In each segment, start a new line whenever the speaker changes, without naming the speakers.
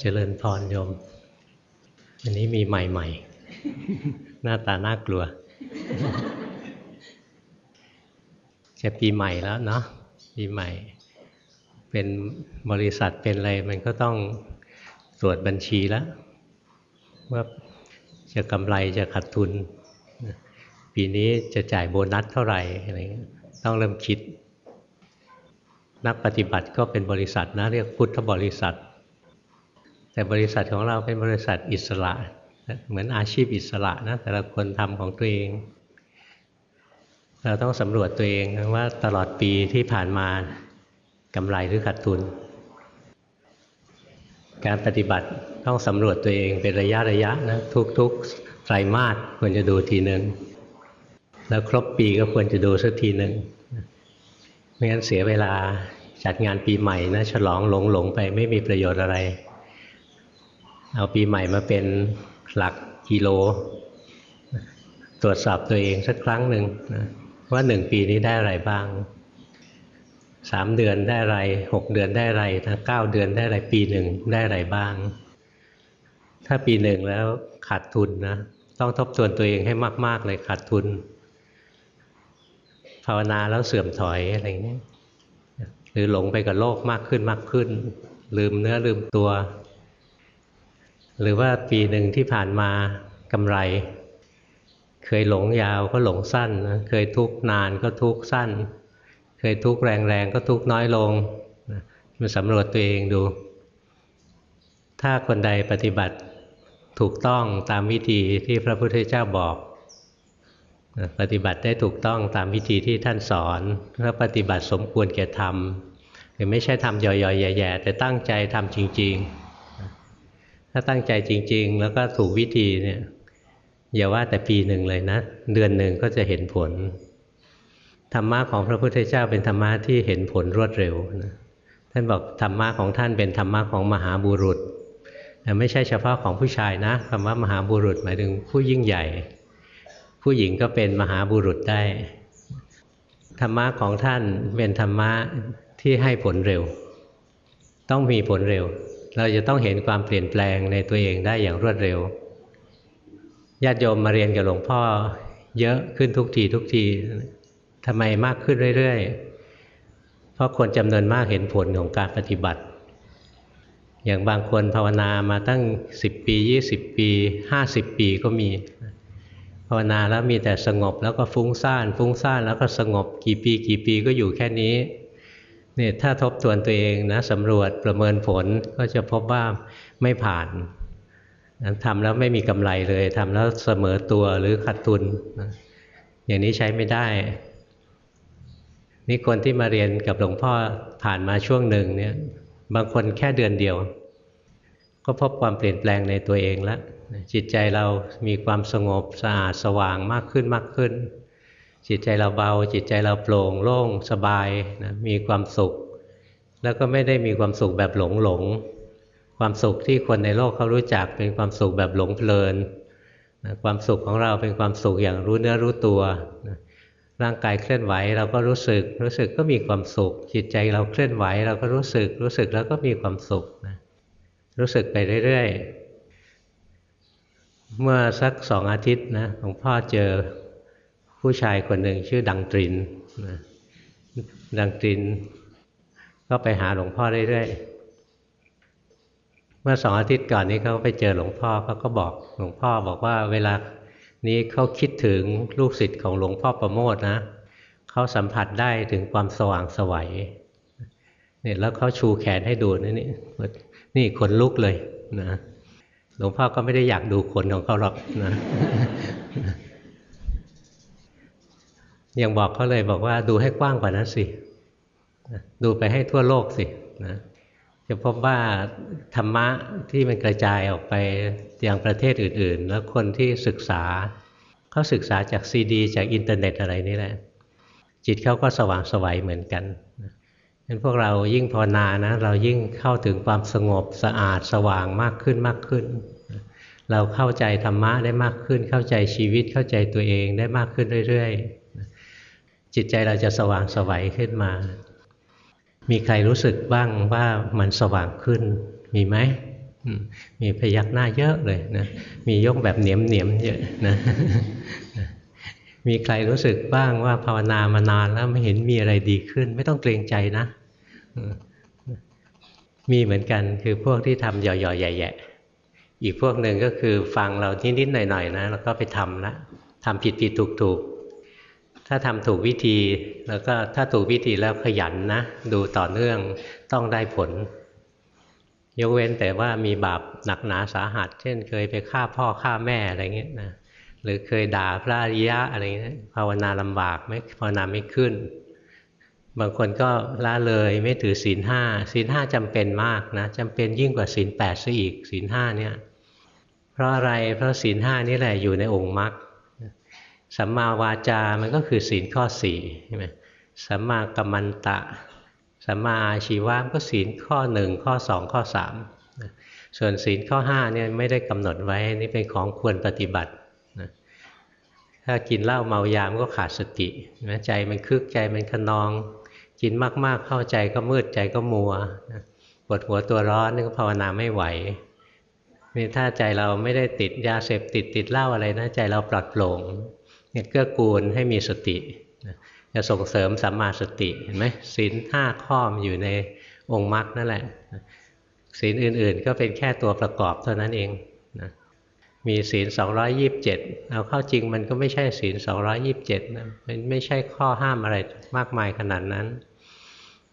เจริญพรโยม อันนี้มีใหม่ ๆ หน้าตาน่ากลัว จะปีใหม่แล้วเนาะปีใหม่ เป็นบริษัทเป็นอะไร มันก็ต้องตรวจบัญชีแล้ว ว่าจะกำไรจะขาดทุน ปีนี้จะจ่ายโบนัสเท่าไหร่อะไรต้องเริ่มคิด นักปฏิบัติก็เป็นบริษัทนะ เรียกพุทธบริษัท แต่บริษัทของเราเป็นบริษัทอิสระ เหมือนอาชีพอิสระนะแต่ละคนทำของตัวเอง เราต้องสำรวจตัวเองว่าตลอดปีที่ผ่านมากำไรหรือขาดทุน การปฏิบัติต้องสำรวจตัวเองเป็นระยะระยะนะทุกๆไตรมาสควรจะดูทีหนึ่งแล้วครบปีก็ควรจะดูสักทีหนึ่งไม่งั้นเสียเวลาจัดงานปีใหม่นะฉลองหลงหลงไปไม่มีประโยชน์อะไร เอาปีใหม่มาเป็นหลักกิโล ตรวจสอบตัวเองสักครั้งหนึ่งนะว่าหนึ่งปีนี้ได้อะไรบ้างสามเดือนได้อะไรหกเดือนได้อะไรถ้าเก้าเดือนได้อะไรปีหนึ่งได้อะไรบ้าง ถ้าปีหนึ่งแล้วขาดทุนนะต้องทบทวนตัวเองให้มาก ๆ เลยขาดทุน ภาวนาแล้วเสื่อมถอยอะไรเงี้ยหรือหลงไปกับโลกมากขึ้นมากขึ้น ลืมเนื้อลืมตัว หรือว่าปีหนึ่งที่ผ่านมากำไร เคยหลงยาวก็หลงสั้นเคยทุกนานก็ทุกสั้น เคยทุกแรงๆก็ทุกน้อยลงมาสำรวจตัวเองดู ถ้าคนใดปฏิบัติถูกต้องตามวิธีที่พระพุทธเจ้าบอกปฏิบัติได้ถูกต้องตามวิธีที่ท่านสอนแล้วปฏิบัติสมควรแก่ธรรมคือไม่ใช่ทำย่อยๆแย่ๆแต่ตั้งใจทำจริง ๆ ถ้าตั้งใจจริง ๆ แล้วก็ถูกวิธีเนี่ยอย่าว่าแต่ปีหนึ่งเลยนะ เดือนหนึ่งก็จะเห็นผลธรรมะของพระพุทธเจ้าเป็นธรรมะที่เห็นผลรวดเร็วนะท่านบอกธรรมะของท่านเป็นธรรมะของมหาบุรุษแต่ไม่ใช่เฉพาะของผู้ชายนะคำว่ามหาบุรุษหมายถึงผู้ยิ่งใหญ่ ผู้หญิงก็เป็นมหาบุรุษได้ ธรรมะของท่านเป็นธรรมะที่ให้ผลเร็ว ต้องมีผลเร็ว เราจะต้องเห็นความเปลี่ยนแปลงในตัวเองได้อย่างรวดเร็วญาติโยมมาเรียนกับหลวงพ่อ เยอะขึ้นทุกทีทุกทีทำไมมากขึ้นเรื่อยๆ เพราะคนจำนวนมากเห็นผลของการปฏิบัติ อย่างบางคนภาวนามาตั้ง 10 ปี 20 ปี 50 ปีก็มี ภาวนาแล้วมีแต่สงบแล้วก็ฟุ้งซ่าน ฟุ้งซ่านแล้วก็สงบกี่ปีกี่ปีก็อยู่แค่นี้ เนี่ยถ้าทบทวนตัวเองนะสำรวจประเมินผลก็จะพบว่าไม่ผ่านทำแล้วไม่มีกำไรเลยทำแล้วเสมอตัวหรือขาดทุน อย่างนี้ใช้ไม่ได้ นี่คนที่มาเรียนกับหลวงพ่อผ่านมาช่วงหนึ่งเนี่ยบางคนแค่เดือนเดียว ก็พบความเปลี่ยนแปลงในตัวเองแล้วจิตใจเรามีความสงบสะอาดสว่างมากขึ้นมากขึ้น จิตใจเราเบา จิตใจเราโปร่งโล่งสบายนะมีความสุข แล้วก็ไม่ได้มีความสุขแบบหลงหลงความสุขที่คนในโลกเขารู้จักเป็นความสุขแบบหลงเพลินนะความสุขของเราเป็นความสุขอย่างรู้เนื้อรู้ตัวนะร่างกายเคลื่อนไหวเราก็รู้สึก รู้สึกก็มีความสุข จิตใจเราเคลื่อนไหวเราก็รู้สึก รู้สึกแล้วก็มีความสุขนะรู้สึกไปเรื่อยๆ เมื่อสักสองอาทิตย์นะหลวงพ่อเจอ ผู้ชายคนหนึ่งชื่อดังตรินนะดังตริน ก็ไปหาหลวงพ่อเรื่อยๆ เมื่อสองอาทิตย์ก่อนนี้เขาไปเจอหลวงพ่อเขาก็บอกหลวงพ่อบอกว่าเวลานี้เขาคิดถึงลูกศิษย์ของหลวงพ่อประโมทนะเขาสัมผัสได้ถึงความสว่างสวัยเนี่ยแล้วเขาชูแขนให้ดูนี่นี่นี่ขนลุกเลยนะหลวงพ่อก็ไม่ได้อยากดูคนของเขาหรอกนะ ยังบอกเขาเลยบอกว่าดูให้กว้างกว่านั้นสิดูไปให้ทั่วโลกสินะจะพบว่าธรรมะที่มันกระจายออกไปอยังประเทศอื่น ๆ แล้วคนที่ศึกษาเขาศึกษาจากซีดี จากอินเทอร์เน็ตอะไรนี่แหละ จิตเขาก็สว่างสวัยเหมือนกันงั้นพวกเรายิ่งภาวนานะเรายิ่งเข้าถึงความสงบสะอาดสว่างมากขึ้นมากขึ้น เราเข้าใจธรรมะได้มากขึ้น เข้าใจชีวิตเข้าใจตัวเองได้มากขึ้นเรื่อย ๆ จิตใจเราจะสว่างสวัยขึ้นมา มีใครรู้สึกบ้างว่ามันสว่างขึ้น มีไหม มีพยักหน้าเยอะเลยนะ มียกแบบเหนียมเหนียมเยอะนะ มีใครรู้สึกบ้างว่าภาวนามานานแล้วไม่เห็นมีอะไรดีขึ้น ไม่ต้องเกรงใจนะ มีเหมือนกันคือพวกที่ทำหย่อๆใหญ่ๆอีกพวกหนึ่งก็คือฟังเรานิดๆหน่อยๆนะแล้วก็ไปทำละทำผิดผิดถูกถูก ถ้าทำถูกวิธีแล้วก็ถ้าถูกวิธีแล้วขยันนะ ดูต่อเนื่องต้องได้ผล ยกเว้นแต่ว่ามีบาปหนักหนาสาหัส เช่น เคยไปฆ่าพ่อฆ่าแม่อะไรเงี้ยนะหรือเคยด่าพระอริยะอะไรเงี้ยภาวนาลำบากไม่ภาวนาไม่ขึ้น บางคนก็ละเลยไม่ถือศีลห้าศีลห้าจำเป็นมากนะจำเป็นยิ่งกว่าศีลแปดซะอีกศีลห้าเนี่ยเพราะอะไรเพราะศีลห้านี่แหละอยู่ในองค์มรรค สัมมาวาจา มันก็คือศีลข้อสี่ใช่ไหมสัมมากัมมันตะ สัมมาอาชีวะก็ศีลข้อหนึ่งข้อสองข้อสามส่วนศีลข้อห้าเนี่ยไม่ได้กำหนดไว้นี่เป็นของควรปฏิบัติถ้ากินเหล้าเมายามก็ขาดสติใจมันคึกใจมันขนอง กินมากๆเข้าใจก็มืดใจก็มัวปวดหัวตัวร้อนนี่ก็ภาวนาไม่ไหวนี่ถ้าใจเราไม่ได้ติดยาเสพติดติดเหล้าอะไรนะใจเราปลอดโปร่ง เนี่ยเกื้อกูลให้มีสติจะส่งเสริมสัมมาสติเห็นไหมศีลห้าข้อมอยู่ในองค์มรรคนั่นแหละศีลอื่นๆ ก็เป็นแค่ตัวประกอบเท่านั้นเองนะมีศีล 227 เอาเข้าจริงมันก็ไม่ใช่ศีล 227นะมันไม่ใช่ข้อห้ามอะไรมากมายขนาดนั้น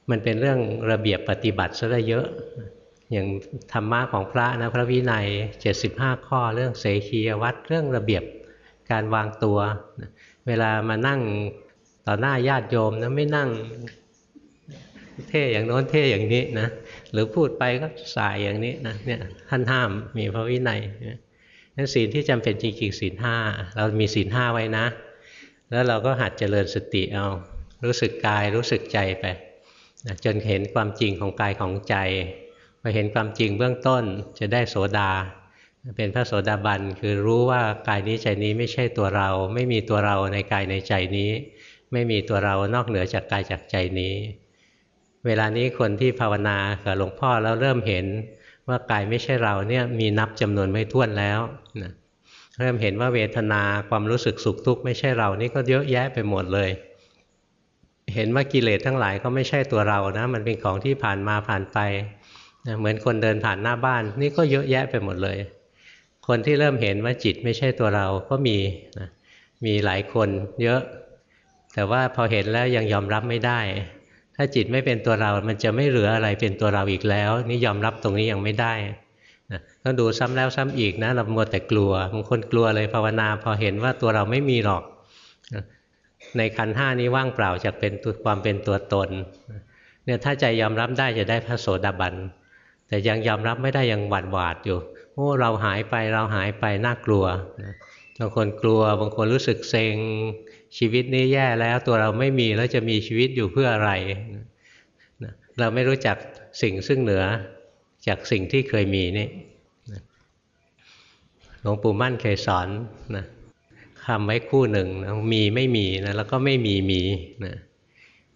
มันเป็นเรื่องระเบียบปฏิบัติซะได้เยอะ อย่างธรรมะของพระนะพระวินัย 75 ข้อเรื่องเสขียวัดเรื่องระเบียบ การวางตัว เวลามานั่งต่อหน้าญาติโยมนะไม่นั่งเท่อย่างโน้นเท่อย่างนี้นะหรือพูดไปก็สายอย่างนี้นะเนี่ยท่านห้ามมีพระวินัยนั่นศีลที่จำเป็นจริงๆศีลห้าเรามีศีลห้าไว้นะ แล้วเราก็หัดเจริญสติเอา รู้สึกกายรู้สึกใจไปนะจนเห็นความจริงของกายของใจพอเห็นความจริงเบื้องต้นจะได้โสดา เป็นพระโสดาบันคือรู้ว่ากายนี้ใจนี้ไม่ใช่ตัวเรา ไม่มีตัวเราในกายในใจนี้ ไม่มีตัวเรานอกเหนือจากกายจากใจนี้ เวลานี้คนที่ภาวนากับหลวงพ่อแล้วเริ่มเห็นว่ากายไม่ใช่เราเนี่ยมีนับจำนวนไม่ถ้วนแล้วนะเริ่มเห็นว่าเวทนาความรู้สึกสุขทุกข์ไม่ใช่เรานี่ก็เยอะแยะไปหมดเลย เห็นว่ากิเลสทั้งหลายก็ไม่ใช่ตัวเรานะ มันเป็นของที่ผ่านมาผ่านไปนะเหมือนคนเดินผ่านหน้าบ้านนี่ก็เยอะแยะไปหมดเลย คนที่เริ่มเห็นว่าจิตไม่ใช่ตัวเราก็มีนะมีหลายคนเยอะ แต่ว่าพอเห็นแล้วยังยอมรับไม่ได้ ถ้าจิตไม่เป็นตัวเรา มันจะไม่เหลืออะไรเป็นตัวเราอีกแล้ว นี่ยอมรับตรงนี้ยังไม่ได้นะต้องดูซ้ำแล้วซ้ำอีกนะเรามัวแต่กลัวบางคนกลัวเลยภาวนา พอเห็นว่าตัวเราไม่มีหรอกในขันห้านี้ว่างเปล่าจากเป็นความเป็นตัวตนเนี่ยถ้าใจยอมรับได้จะได้พระโสดาบัน แต่ยังยอมรับไม่ได้ยังหวาดหวาดอยู่ อ้เราหายไปเราหายไปน่ากลัวนะบางคนกลัวบางคนรู้สึกเซ็งชีวิตนี้แย่แล้วตัวเราไม่มีแล้วจะมีชีวิตอยู่เพื่ออะไรนะเราไม่รู้จักสิ่งซึ่งเหนือจากสิ่งที่เคยมีนี่หลวงปู่มั่นเคยสอนนะคำไว้คู่หนึ่งนะมีไม่มีนะแล้วก็ไม่มีมีนะ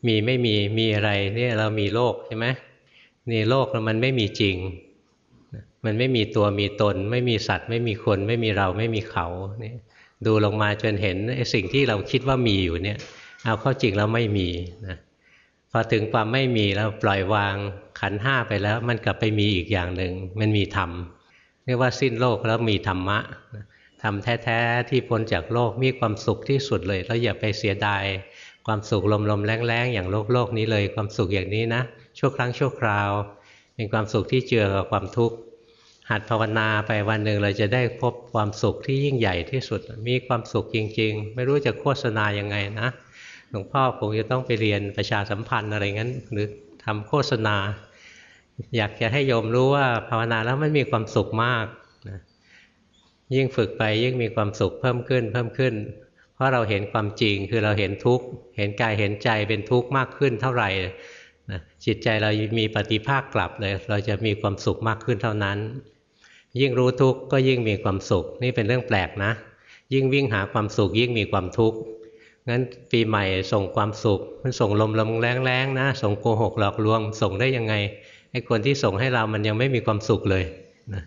มีไม่มีมีอะไรเนี่ยเรามีโลกใช่ไหมนี่โลกมันไม่มีจริง มันไม่มีตัวมีตน ไม่มีสัตว์ ไม่มีคน ไม่มีเราไม่มีเขาเนี่ยดูลงมาจนเห็นสิ่งที่เราคิดว่ามีอยู่เนี่ย เอาเข้าจริงแล้วไม่มีนะพอถึงความไม่มีแล้วปล่อยวางขันห้าไปแล้ว มันกลับไปมีอีกอย่างหนึ่งมันมีธรรมเรียกว่าสิ้นโลกแล้วมีธรรมะทำแท้ๆที่พ้นจากโลกมีความสุขที่สุดเลยแล้วอย่าไปเสียดายความสุขลมๆแรงๆอย่างโลกโลกนี้เลยความสุขอย่างนี้นะชั่วครั้งชั่วคราว เป็นความสุขที่เจือกับความทุกข์ หัดภาวนาไปวันหนึ่งเราจะได้พบความสุขที่ยิ่งใหญ่ที่สุด มีความสุขจริง ๆ ไม่รู้จะโฆษณายังไงนะหลวงพ่อคงจะต้องไปเรียนประชาสัมพันธ์อะไรงั้น หรือทำโฆษณา อยากจะให้โยมรู้ว่าภาวนาแล้วมันมีความสุขมากนะยิ่งฝึกไปยิ่งมีความสุขเพิ่มขึ้นเพิ่มขึ้น เพราะเราเห็นความจริงคือเราเห็นทุกข์เห็นกายเห็นใจเป็นทุกข์มากขึ้นเท่าไหร่นะจิตใจเรามีปฏิภาคกลับเลย เราจะมีความสุขมากขึ้นเท่านั้น ยิ่งรู้ทุกข์ก็ยิ่งมีความสุข นี่เป็นเรื่องแปลกนะ ยิ่งวิ่งหาความสุข ยิ่งมีความทุกข์งั้นปีใหม่ส่งความสุข มันส่งลมลมแรงแรงนะส่งโกหกหลอกลวง ส่งได้ยังไงไอ้คนที่ส่งให้เรามันยังไม่มีความสุขเลยนะ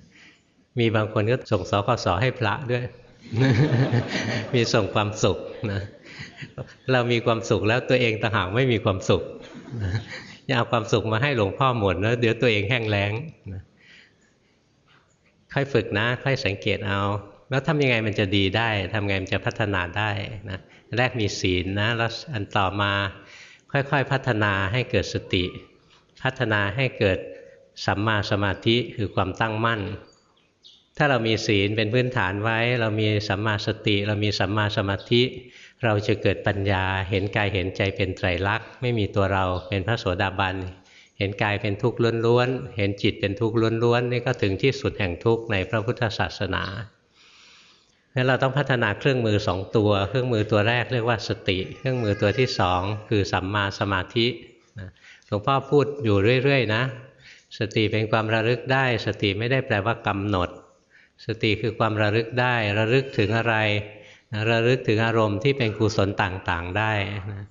มีบางคนก็ส่งสกสให้พระด้วย มีส่งความสุขนะเรามีความสุขแล้วตัวเองต่างหากไม่มีความสุขอย่าเอาความสุขมาให้หลวงพ่อหมดแล้วเดี๋ยวตัวเองแห้งแล้งนะ ค่อยฝึกนะค่อยสังเกตเอา แล้วทำยังไงมันจะดีได้ทำไงมันจะพัฒนาได้นะแรกมีศีลนะแล้วอันต่อมาค่อยๆพัฒนาให้เกิดสติ พัฒนาให้เกิดสัมมาสมาธิคือความตั้งมั่น ถ้าเรามีศีลเป็นพื้นฐานไว้ เรามีสัมมาสติ เรามีสัมมาสมาธิ เราจะเกิดปัญญาเห็นกายเห็นใจเป็นไตรลักษณ์ไม่มีตัวเราเป็นพระโสดาบัน เห็นกายเป็นทุกข์ล้วนๆ เห็นจิตเป็นทุกข์ล้วนๆ นี่ก็ถึงที่สุดแห่งทุกข์ในพระพุทธศาสนางั้นเราต้องพัฒนาเครื่องมือสองตัว เครื่องมือตัวแรกเรียกว่าสติ เครื่องมือตัวที่สองคือสัมมาสมาธิหลวงพ่อพูดอยู่เรื่อยๆนะ สติเป็นความระลึกได้ สติไม่ได้แปลว่ากำหนด สติคือความระลึกได้ ระลึกถึงอะไร ระลึกถึงอารมณ์ที่เป็นกุศลต่างๆได้นะ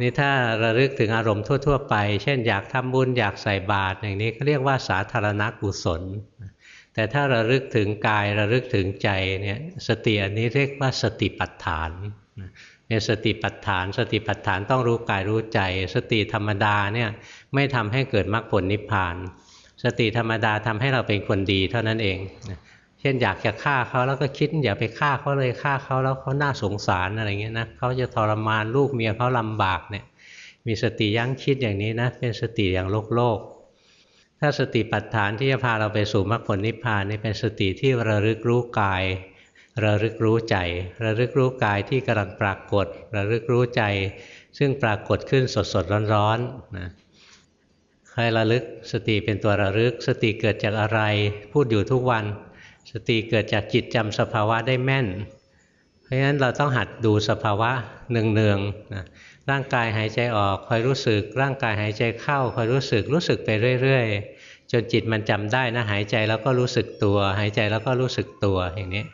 นี่ถ้าระลึกถึงอารมณ์ทั่ว ๆ ไป เช่นอยากทำบุญอยากใส่บาตรอย่างนี้ก็เรียกว่าสาธารณกุศล แต่ถ้าระลึกถึงกายระลึกถึงใจเนี่ยสติอันนี้เรียกว่าสติปัฏฐานเนี่ยสติปัฏฐานสติปัฏฐานต้องรู้กายรู้ใจ สติธรรมดาเนี่ยไม่ทำให้เกิดมรรคผลนิพพาน สติธรรมดาทำให้เราเป็นคนดีเท่านั้นเอง เช่นอยากจะฆ่าเขาแล้วก็คิดอย่าไปฆ่าเขาเลยฆ่าเขาแล้วเขาน่าสงสารอะไรเงี้ยนะเขาจะทรมานลูกเมียเขาลำบากเนี่ยมีสติยั้งคิดอย่างนี้นะเป็นสติอย่างโลกโลก ถ้าสติปัฏฐานที่จะพาเราไปสู่มรรคผลนิพพานนี่เป็นสติที่ระลึกรู้กาย ระลึกรู้ใจ ระลึกรู้กายที่กำลังปรากฏ ระลึกรู้ใจ ซึ่งปรากฏขึ้นสดสดร้อนๆนะใครระลึกสติเป็นตัวระลึก สติเกิดจากอะไร พูดอยู่ทุกวัน สติเกิดจากจิตจำสภาวะได้แม่น เพราะฉะนั้นเราต้องหัดดูสภาวะเนืองๆนะร่างกายหายใจออกคอยรู้สึก ร่างกายหายใจเข้าคอยรู้สึกรู้สึกไปเรื่อย ๆ จนจิตมันจำได้นะหายใจแล้วก็รู้สึกตัว หายใจแล้วก็รู้สึกตัวอย่างนี้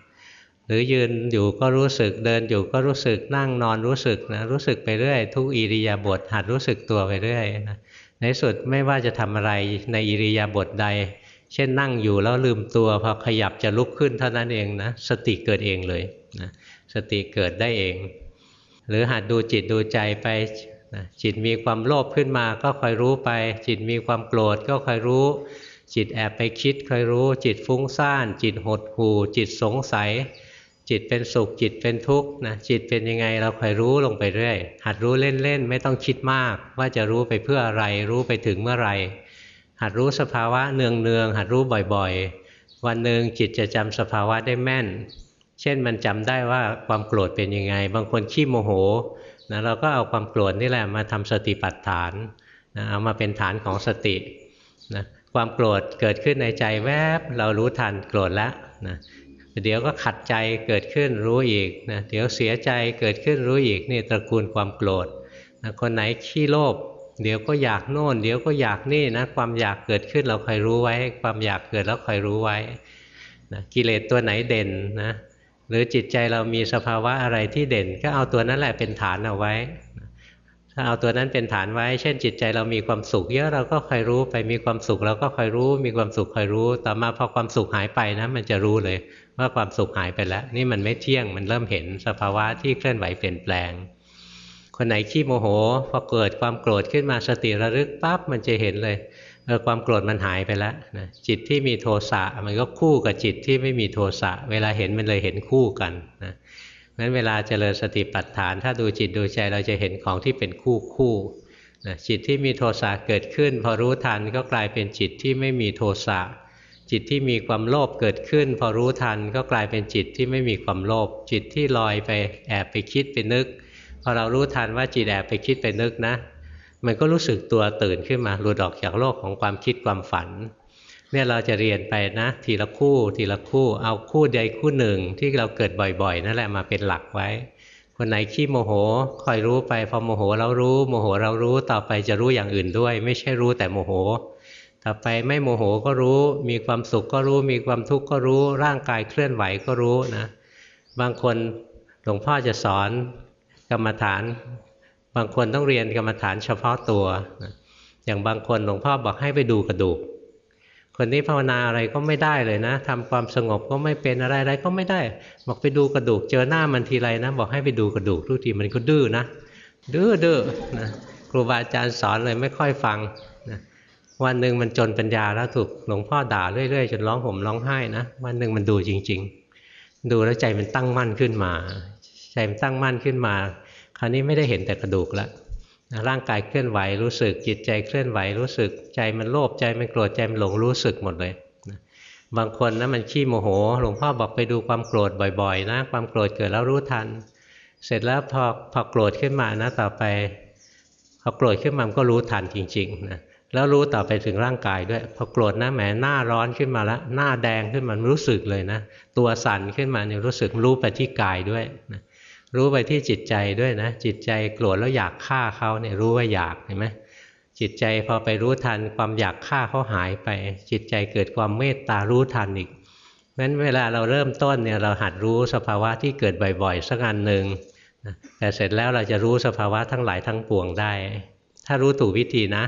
หรือยืนอยู่ก็รู้สึกเดินอยู่ก็รู้สึกนั่งนอนรู้สึกนะรู้สึกไปเรื่อยทุกอิริยาบถหัดรู้สึกตัวไปเรื่อยนะในสุดไม่ว่าจะทำอะไรในอิริยาบถใด เช่นนั่งอยู่แล้วลืมตัวพอขยับจะลุกขึ้นเท่านั้นเองนะสติเกิดเองเลยนะสติเกิดได้เอง หรือหัดดูจิตดูใจไปจิตมีความโลภขึ้นมาก็คอยรู้ไป จิตมีความโกรธก็คอยรู้ จิตแอบไปคิดคอยรู้ จิตฟุ้งซ่าน จิตหดหู่ จิตสงสัย จิตเป็นสุขจิตเป็นทุกข์นะจิตเป็นยังไงเราคอยรู้ลงไปเรื่อยหัดรู้เล่นๆไม่ต้องคิดมาก ว่าจะรู้ไปเพื่ออะไรรู้ไปถึงเมื่อไหร่ หัดรู้สภาวะเนืองๆหัดรู้บ่อยๆ วันหนึ่งจิตจะจำสภาวะได้แม่น เช่นมันจำได้ว่าความโกรธเป็นยังไง บางคนขี้โมโหนะเราก็เอาความโกรธนี่แหละมาทำสติปัฏฐานนะเอามาเป็นฐานของสตินะความโกรธเกิดขึ้นในใจแวบเรารู้ทันโกรธแล้วนะเดี๋ยวก็ขัดใจเกิดขึ้นรู้อีกนะเดี๋ยวเสียใจเกิดขึ้นรู้อีกนี่ตระกูลความโกรธนะคนไหนขี้โลภ เดี๋ยวก็อยากโน่น เดี๋ยวก็อยากนี่นะ ความอยากเกิดขึ้นเราคอยรู้ไว้ ความอยากเกิดแล้วคอยรู้ไว้นะกิเลสตัวไหนเด่นนะหรือจิตใจเรามีสภาวะอะไรที่เด่น ก็เอาตัวนั้นแหละเป็นฐานเอาไว้ ถ้าเอาตัวนั้นเป็นฐานไว้ เช่นจิตใจเรามีความสุข เยอะเราก็คอยรู้ไปมีความสุขเราก็คอยรู้ มีความสุขคอยรู้ ต่อมาพอความสุขหายไปนะมันจะรู้เลยว่าความสุขหายไปแล้ว นี่มันไม่เที่ยงมันเริ่มเห็นสภาวะที่เคลื่อนไหวเปลี่ยนแปลง คนไหนขี้โมโห พอเกิดความโกรธขึ้นมาสติระลึกปั๊บมันจะเห็นเลยเออความโกรธมันหายไปแล้วนะจิตที่มีโทสะมันก็คู่กับจิตที่ไม่มีโทสะเวลาเห็นมันเลยเห็นคู่กันนะงั้นเวลาเจริญสติปัฏฐาน ถ้าดูจิตดูใจเราจะเห็นของที่เป็นคู่คู่นะจิตที่มีโทสะเกิดขึ้น พอรู้ทันก็กลายเป็นจิตที่ไม่มีโทสะจิตที่มีความโลภเกิดขึ้น พอรู้ทันก็กลายเป็นจิตที่ไม่มีความโลภจิตที่ลอยไปแอบไปคิดไปนึก อเรารู้ทันว่าจิตแอบไปคิดไปนึกนะ มันก็รู้สึกตัวตื่นขึ้นมาหลุดออกจากโลกของความคิดความฝัน เนี่ยเราจะเรียนไปนะ ทีละคู่ทีละคู่เอาคู่ใดคู่หนึ่งที่เราเกิดบ่อยๆ นั่นแหละมาเป็นหลักไว้ คนไหนขี้โมโหคอยรู้ไปพอโมโหเรารู้โมโหเรารู้ต่อไปจะรู้อย่างอื่นด้วย ไม่ใช่รู้แต่โมโหต่อไปไม่โมโหก็รู้ มีความสุขก็รู้ มีความทุกข์ก็รู้ ร่างกายเคลื่อนไหวก็รู้นะ บางคนหลวงพ่อจะสอน กรรมฐานบางคนต้องเรียนกรรมฐานเฉพาะตัว อย่างบางคนหลวงพ่อบอกให้ไปดูกระดูก คนนี้ภาวนาอะไรก็ไม่ได้เลยนะทำความสงบก็ไม่เป็นอะไรอะไรก็ไม่ได้ บอกไปดูกระดูก เจอหน้ามันทีไรนะ บอกให้ไปดูกระดูกทุกทีมันก็ดื้อนะดื้อดื้อนะครูบาอาจารย์สอนเลยไม่ค่อยฟังนะวันหนึ่งมันจนปัญญาแล้วถูกหลวงพ่อด่าเรื่อยๆจนร้องห่มร้องไห้นะวันหนึ่งมันดูจริง ๆ ดูแล้วใจมันตั้งมั่นขึ้นมา ใจมันตั้งมั่นขึ้นมา คราวนี้ไม่ได้เห็นแต่กระดูกแล้วร่างกายเคลื่อนไหวรู้สึก จิตใจเคลื่อนไหวรู้สึก ใจมันโลภใจมันโกรธใจมันหลงรู้สึกหมดเลยบางคนนะมันขี้โมโหหลวงพ่อบอกไปดูความโกรธบ่อยๆ นะ ความโกรธเกิดแล้วรู้ทัน เสร็จแล้วพอพอโกรธขึ้นมานะต่อไปพอโกรธขึ้นมาก็รู้ทันจริงๆนะแล้วรู้ต่อไปถึงร่างกายด้วย พอโกรธนะแหมหน้าร้อนขึ้นมาแล้วหน้าแดงขึ้นมารู้สึกเลยนะ ตัวสั่นขึ้นมาเนี่ยรู้สึกรู้ไปที่กายด้วยนะ รู้ไปที่จิตใจด้วยนะ จิตใจโกรธแล้วอยากฆ่าเขาเนี่ยรู้ว่าอยากเห็นไหมจิตใจพอไปรู้ทันความอยากฆ่าเขาหายไป จิตใจเกิดความเมตตารู้ทันอีกงั้นเวลาเราเริ่มต้นเนี่ยเราหัดรู้สภาวะที่เกิดบ่อยๆสักอันหนึ่งแต่เสร็จแล้วเราจะรู้สภาวะทั้งหลายทั้งปวงได้ ถ้ารู้ถูกวิธีนะ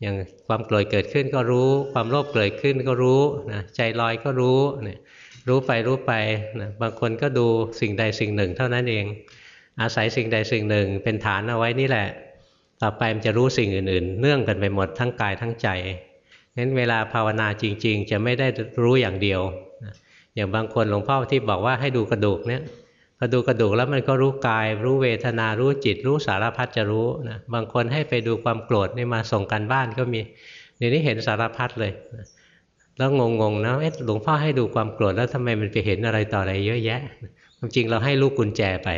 อย่างความโกรธเกิดขึ้นก็รู้ ความโลภเกิดขึ้นก็รู้นะใจลอยก็รู้เนี่ย รู้ไปรู้ไปนะบางคนก็ดูสิ่งใดสิ่งหนึ่ง เท่านั้นเอง อาศัยสิ่งใดสิ่งหนึ่ง เป็นฐานเอาไว้นี่แหละ ต่อไปมันจะรู้สิ่งอื่น ๆ เนื่องกันไปหมดทั้งกายทั้งใจงั้นเวลาภาวนาจริง ๆ จะไม่ได้รู้อย่างเดียวอย่างบางคนหลวงพ่อที่บอกว่าให้ดูกระดูกเนี่ยพอดูกระดูกแล้วมันก็รู้กาย รู้เวทนารู้จิต รู้สารพัดจะรู้นะบางคนให้ไปดูความโกรธนี่มาส่งกันบ้านก็มีเดี๋ยวนี้เห็นสารพัดเลยนะ แล้วงงๆนะเอ๊ะหลวงพ่อให้ดูความโกรธแล้วทำไมมันไปเห็นอะไรต่ออะไรเยอะแยะความจริงเราให้ลูกกุญแจไป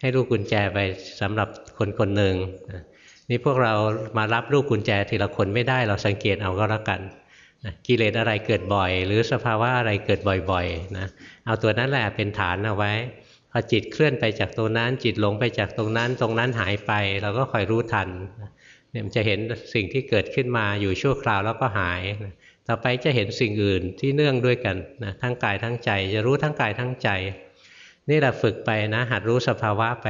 ให้ลูกกุญแจไปสำหรับคนคนหนึ่งนี่พวกเรามารับลูกกุญแจทีละคนไม่ได้เราสังเกตเอาก็แล้วกันกิเลสอะไรเกิดบ่อย หรือสภาวะอะไรเกิดบ่อยๆนะเอาตัวนั้นแหละเป็นฐานเอาไว้พอจิตเคลื่อนไปจากตรงนั้น จิตหลงไปจากตรงนั้น ตรงนั้นหายไป เราก็คอยรู้ทันเนี่ยมันจะเห็นสิ่งที่เกิดขึ้นมาอยู่ชั่วคราวแล้วก็หาย ต่อไปจะเห็นสิ่งอื่นที่เนื่องด้วยกันนะทั้งกายทั้งใจ จะรู้ทั้งกายทั้งใจ นี่แหละฝึกไปนะ หัดรู้สภาวะไป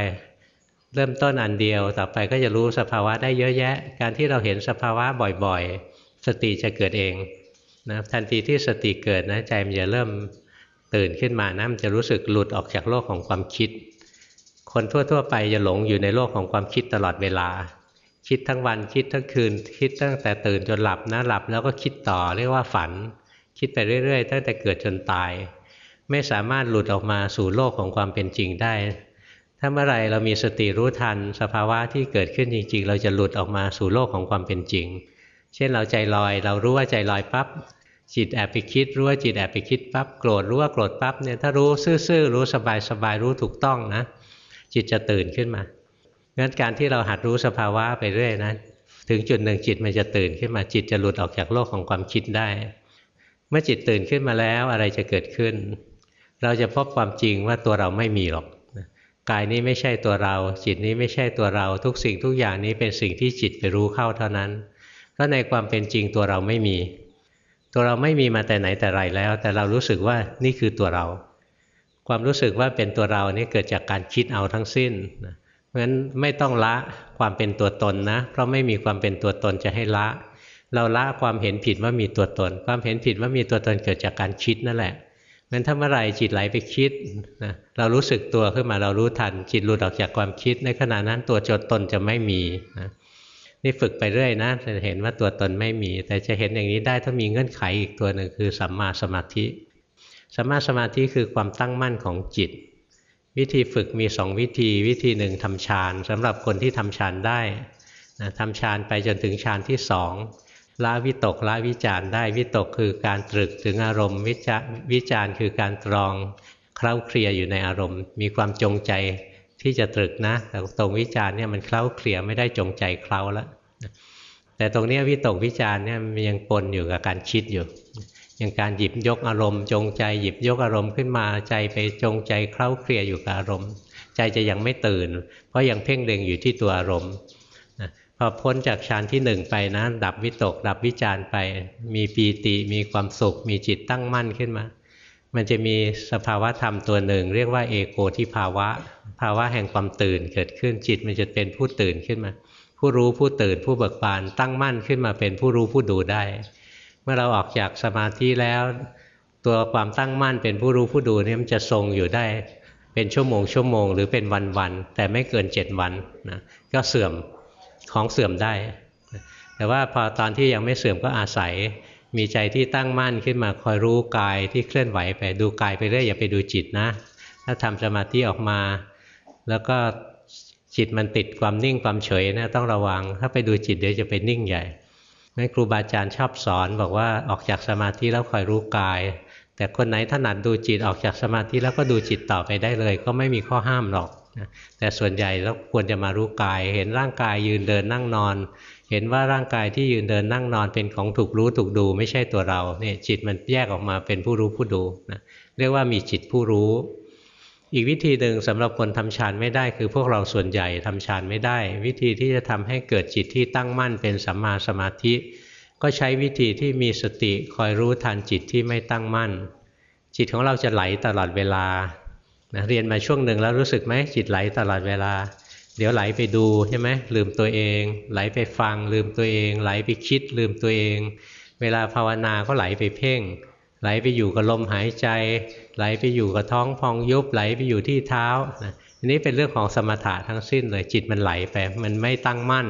เริ่มต้นอันเดียว ต่อไปก็จะรู้สภาวะได้เยอะแยะ การที่เราเห็นสภาวะบ่อยๆ สติจะเกิดเองนะทันทีที่สติเกิดนะใจมันจะเริ่มตื่นขึ้นมานะมันจะรู้สึกหลุดออกจากโลกของความคิด คนทั่ว ๆ ไปจะหลงอยู่ในโลกของความคิดตลอดเวลา คิดทั้งวันคิดทั้งคืน คิดตั้งแต่ตื่นจนหลับนะหลับ แล้วก็คิดต่อเรียกว่าฝัน คิดไปเรื่อย ๆ ตั้งแต่เกิดจนตาย ไม่สามารถหลุดออกมาสู่โลกของความเป็นจริงได้ ถ้าเมื่อไรเรามีสติรู้ทัน สภาวะที่เกิดขึ้นจริง ๆ เราจะหลุดออกมาสู่โลกของความเป็นจริง เช่นเราใจลอย เรารู้ว่าใจลอยปับ๊บจิตแอบไปคิดรู้ว่าจิตแอบไปคิดปับ๊บโกรธรู้ว่าโกรธปั๊บเนี่ยถ้ารู้ซื่อๆรู้สบายๆรู้ถูกต้องนะ จิตจะตื่นขึ้นมา งั้นการที่เราหัดรู้สภาวะไปเรื่อยนะถึงจุดหนึ่งจิตมันจะตื่นขึ้นมาจิตจะหลุดออกจากโลกของความคิดได้ เมื่อจิตตื่นขึ้นมาแล้วอะไรจะเกิดขึ้น เราจะพบความจริงว่าตัวเราไม่มีหรอกกายนี้ไม่ใช่ตัวเรา จิตนี้ไม่ใช่ตัวเรา ทุกสิ่งทุกอย่างนี้เป็นสิ่งที่จิตไปรู้เข้าเท่านั้น เพราะในความเป็นจริงตัวเราไม่มี ตัวเราไม่มีมาแต่ไหนแต่ไรแล้ว แต่เรารู้สึกว่านี่คือตัวเรา ความรู้สึกว่าเป็นตัวเรานี่เกิดจากการคิดเอาทั้งสิ้นนะ เพราะฉะนั้นไม่ต้องละความเป็นตัวตนนะ เพราะไม่มีความเป็นตัวตนจะให้ละ เราละความเห็นผิดว่ามีตัวตน ความเห็นผิดว่ามีตัวตนเกิดจากการคิดนั่นแหละงั้นถ้าเมื่อไรจิตไหลไปคิดนะเรารู้สึกตัวขึ้นมาเรารู้ทัน จิตหลุดออกจากความคิด ในขณะนั้นตัวจดตนจะไม่มีนะนี่ฝึกไปเรื่อยนะจะเห็นว่าตัวตนไม่มี แต่จะเห็นอย่างนี้ได้ถ้ามีเงื่อนไขอีกตัวหนึ่งคือสัมมาสมาธิสัมมาสมาธิคือความตั้งมั่นของจิต วิธีฝึกมีสองวิธี วิธีหนึ่งทำฌานสำหรับคนที่ทำฌานได้นะทำฌานไปจนถึงฌานที่สองละวิตกละวิจารได้วิตกคือการตรึกถึงอารมณ์วิจวิจารคือการตรองเคล้าเคลียอยู่ในอารมณ์ มีความจงใจที่จะตรึกนะ แต่ตรงวิจารเนี่ยมันเคล้าเคลียไม่ได้จงใจเคล้าแล้วแต่ตรงนี้วิตกวิจารเนี่ยมันยังปนอยู่กับการคิดอยู่ อย่างการหยิบยกอารมณ์ จงใจหยิบยกอารมณ์ขึ้นมาใจไปจงใจเคล้าเคลียอยู่กับอารมณ์ ใจจะยังไม่ตื่น เพราะยังเพ่งเล็งอยู่ที่ตัวอารมณ์พอพ้นจากฌานที่หนึ่งไปนะดับวิตก ดับวิจารไป มีปีติมีความสุข มีจิตตั้งมั่นขึ้นมา มันจะมีสภาวะธรรมตัวหนึ่ง เรียกว่าเอโกที่ภาวะ ภาวะแห่งความตื่นเกิดขึ้นจิตมันจะเป็นผู้ตื่นขึ้นมา ผู้รู้ผู้ตื่นผู้เบิกบานตั้งมั่นขึ้นมาเป็นผู้รู้ผู้ดูได้ เมื่อเราออกจากสมาธิแล้ว ตัวความตั้งมั่นเป็นผู้รู้ผู้ดูนี่มันจะทรงอยู่ได้เป็นชั่วโมงชั่วโมงหรือเป็นวันวันแต่ไม่เกินเจ็ดวันนะก็เสื่อมของเสื่อมได้ แต่ว่าพอตอนที่ยังไม่เสื่อมก็อาศัยมีใจที่ตั้งมั่นขึ้นมาคอยรู้กายที่เคลื่อนไหวไปดูกายไปเรื่อยอย่าไปดูจิตนะ ถ้าทำสมาธิออกมา แล้วก็จิตมันติดความนิ่งความเฉยนะต้องระวัง ถ้าไปดูจิตเดี๋ยวจะไปนิ่งใหญ่ งั้นครูบาอาจารย์ชอบสอนบอกว่าออกจากสมาธิแล้วคอยรู้กาย แต่คนไหนถนัดดูจิตออกจากสมาธิแล้วก็ดูจิตต่อไปได้เลย ก็ไม่มีข้อห้ามหรอกแต่ส่วนใหญ่แล้วควรจะมารู้กาย เห็นร่างกายยืนเดินนั่งนอน เห็นว่าร่างกายที่ยืนเดินนั่งนอนเป็นของถูกรู้ถูกดูไม่ใช่ตัวเราเนี่ยจิตมันแยกออกมาเป็นผู้รู้ผู้ดูนะเรียกว่ามีจิตผู้รู้ อีกวิธีหนึ่งสำหรับคนทำฌานไม่ได้คือพวกเราส่วนใหญ่ทำฌานไม่ได้ วิธีที่จะทำให้เกิดจิตที่ตั้งมั่นเป็นสัมมาสมาธิ ก็ใช้วิธีที่มีสติคอยรู้ทันจิตที่ไม่ตั้งมั่น จิตของเราจะไหลตลอดเวลานะเรียนมาช่วงหนึ่งแล้วรู้สึกไหมจิตไหลตลอดเวลา เดี๋ยวไหลไปดูใช่ไหมลืมตัวเอง ไหลไปฟังลืมตัวเอง ไหลไปคิดลืมตัวเอง เวลาภาวนาก็ไหลไปเพ่ง ไหลไปอยู่กับลมหายใจ ไหลไปอยู่กับท้องพองยุบไหลไปอยู่ที่เท้านะอันนี้เป็นเรื่องของสมถะทั้งสิ้นเลยจิตมันไหลไปมันไม่ตั้งมั่น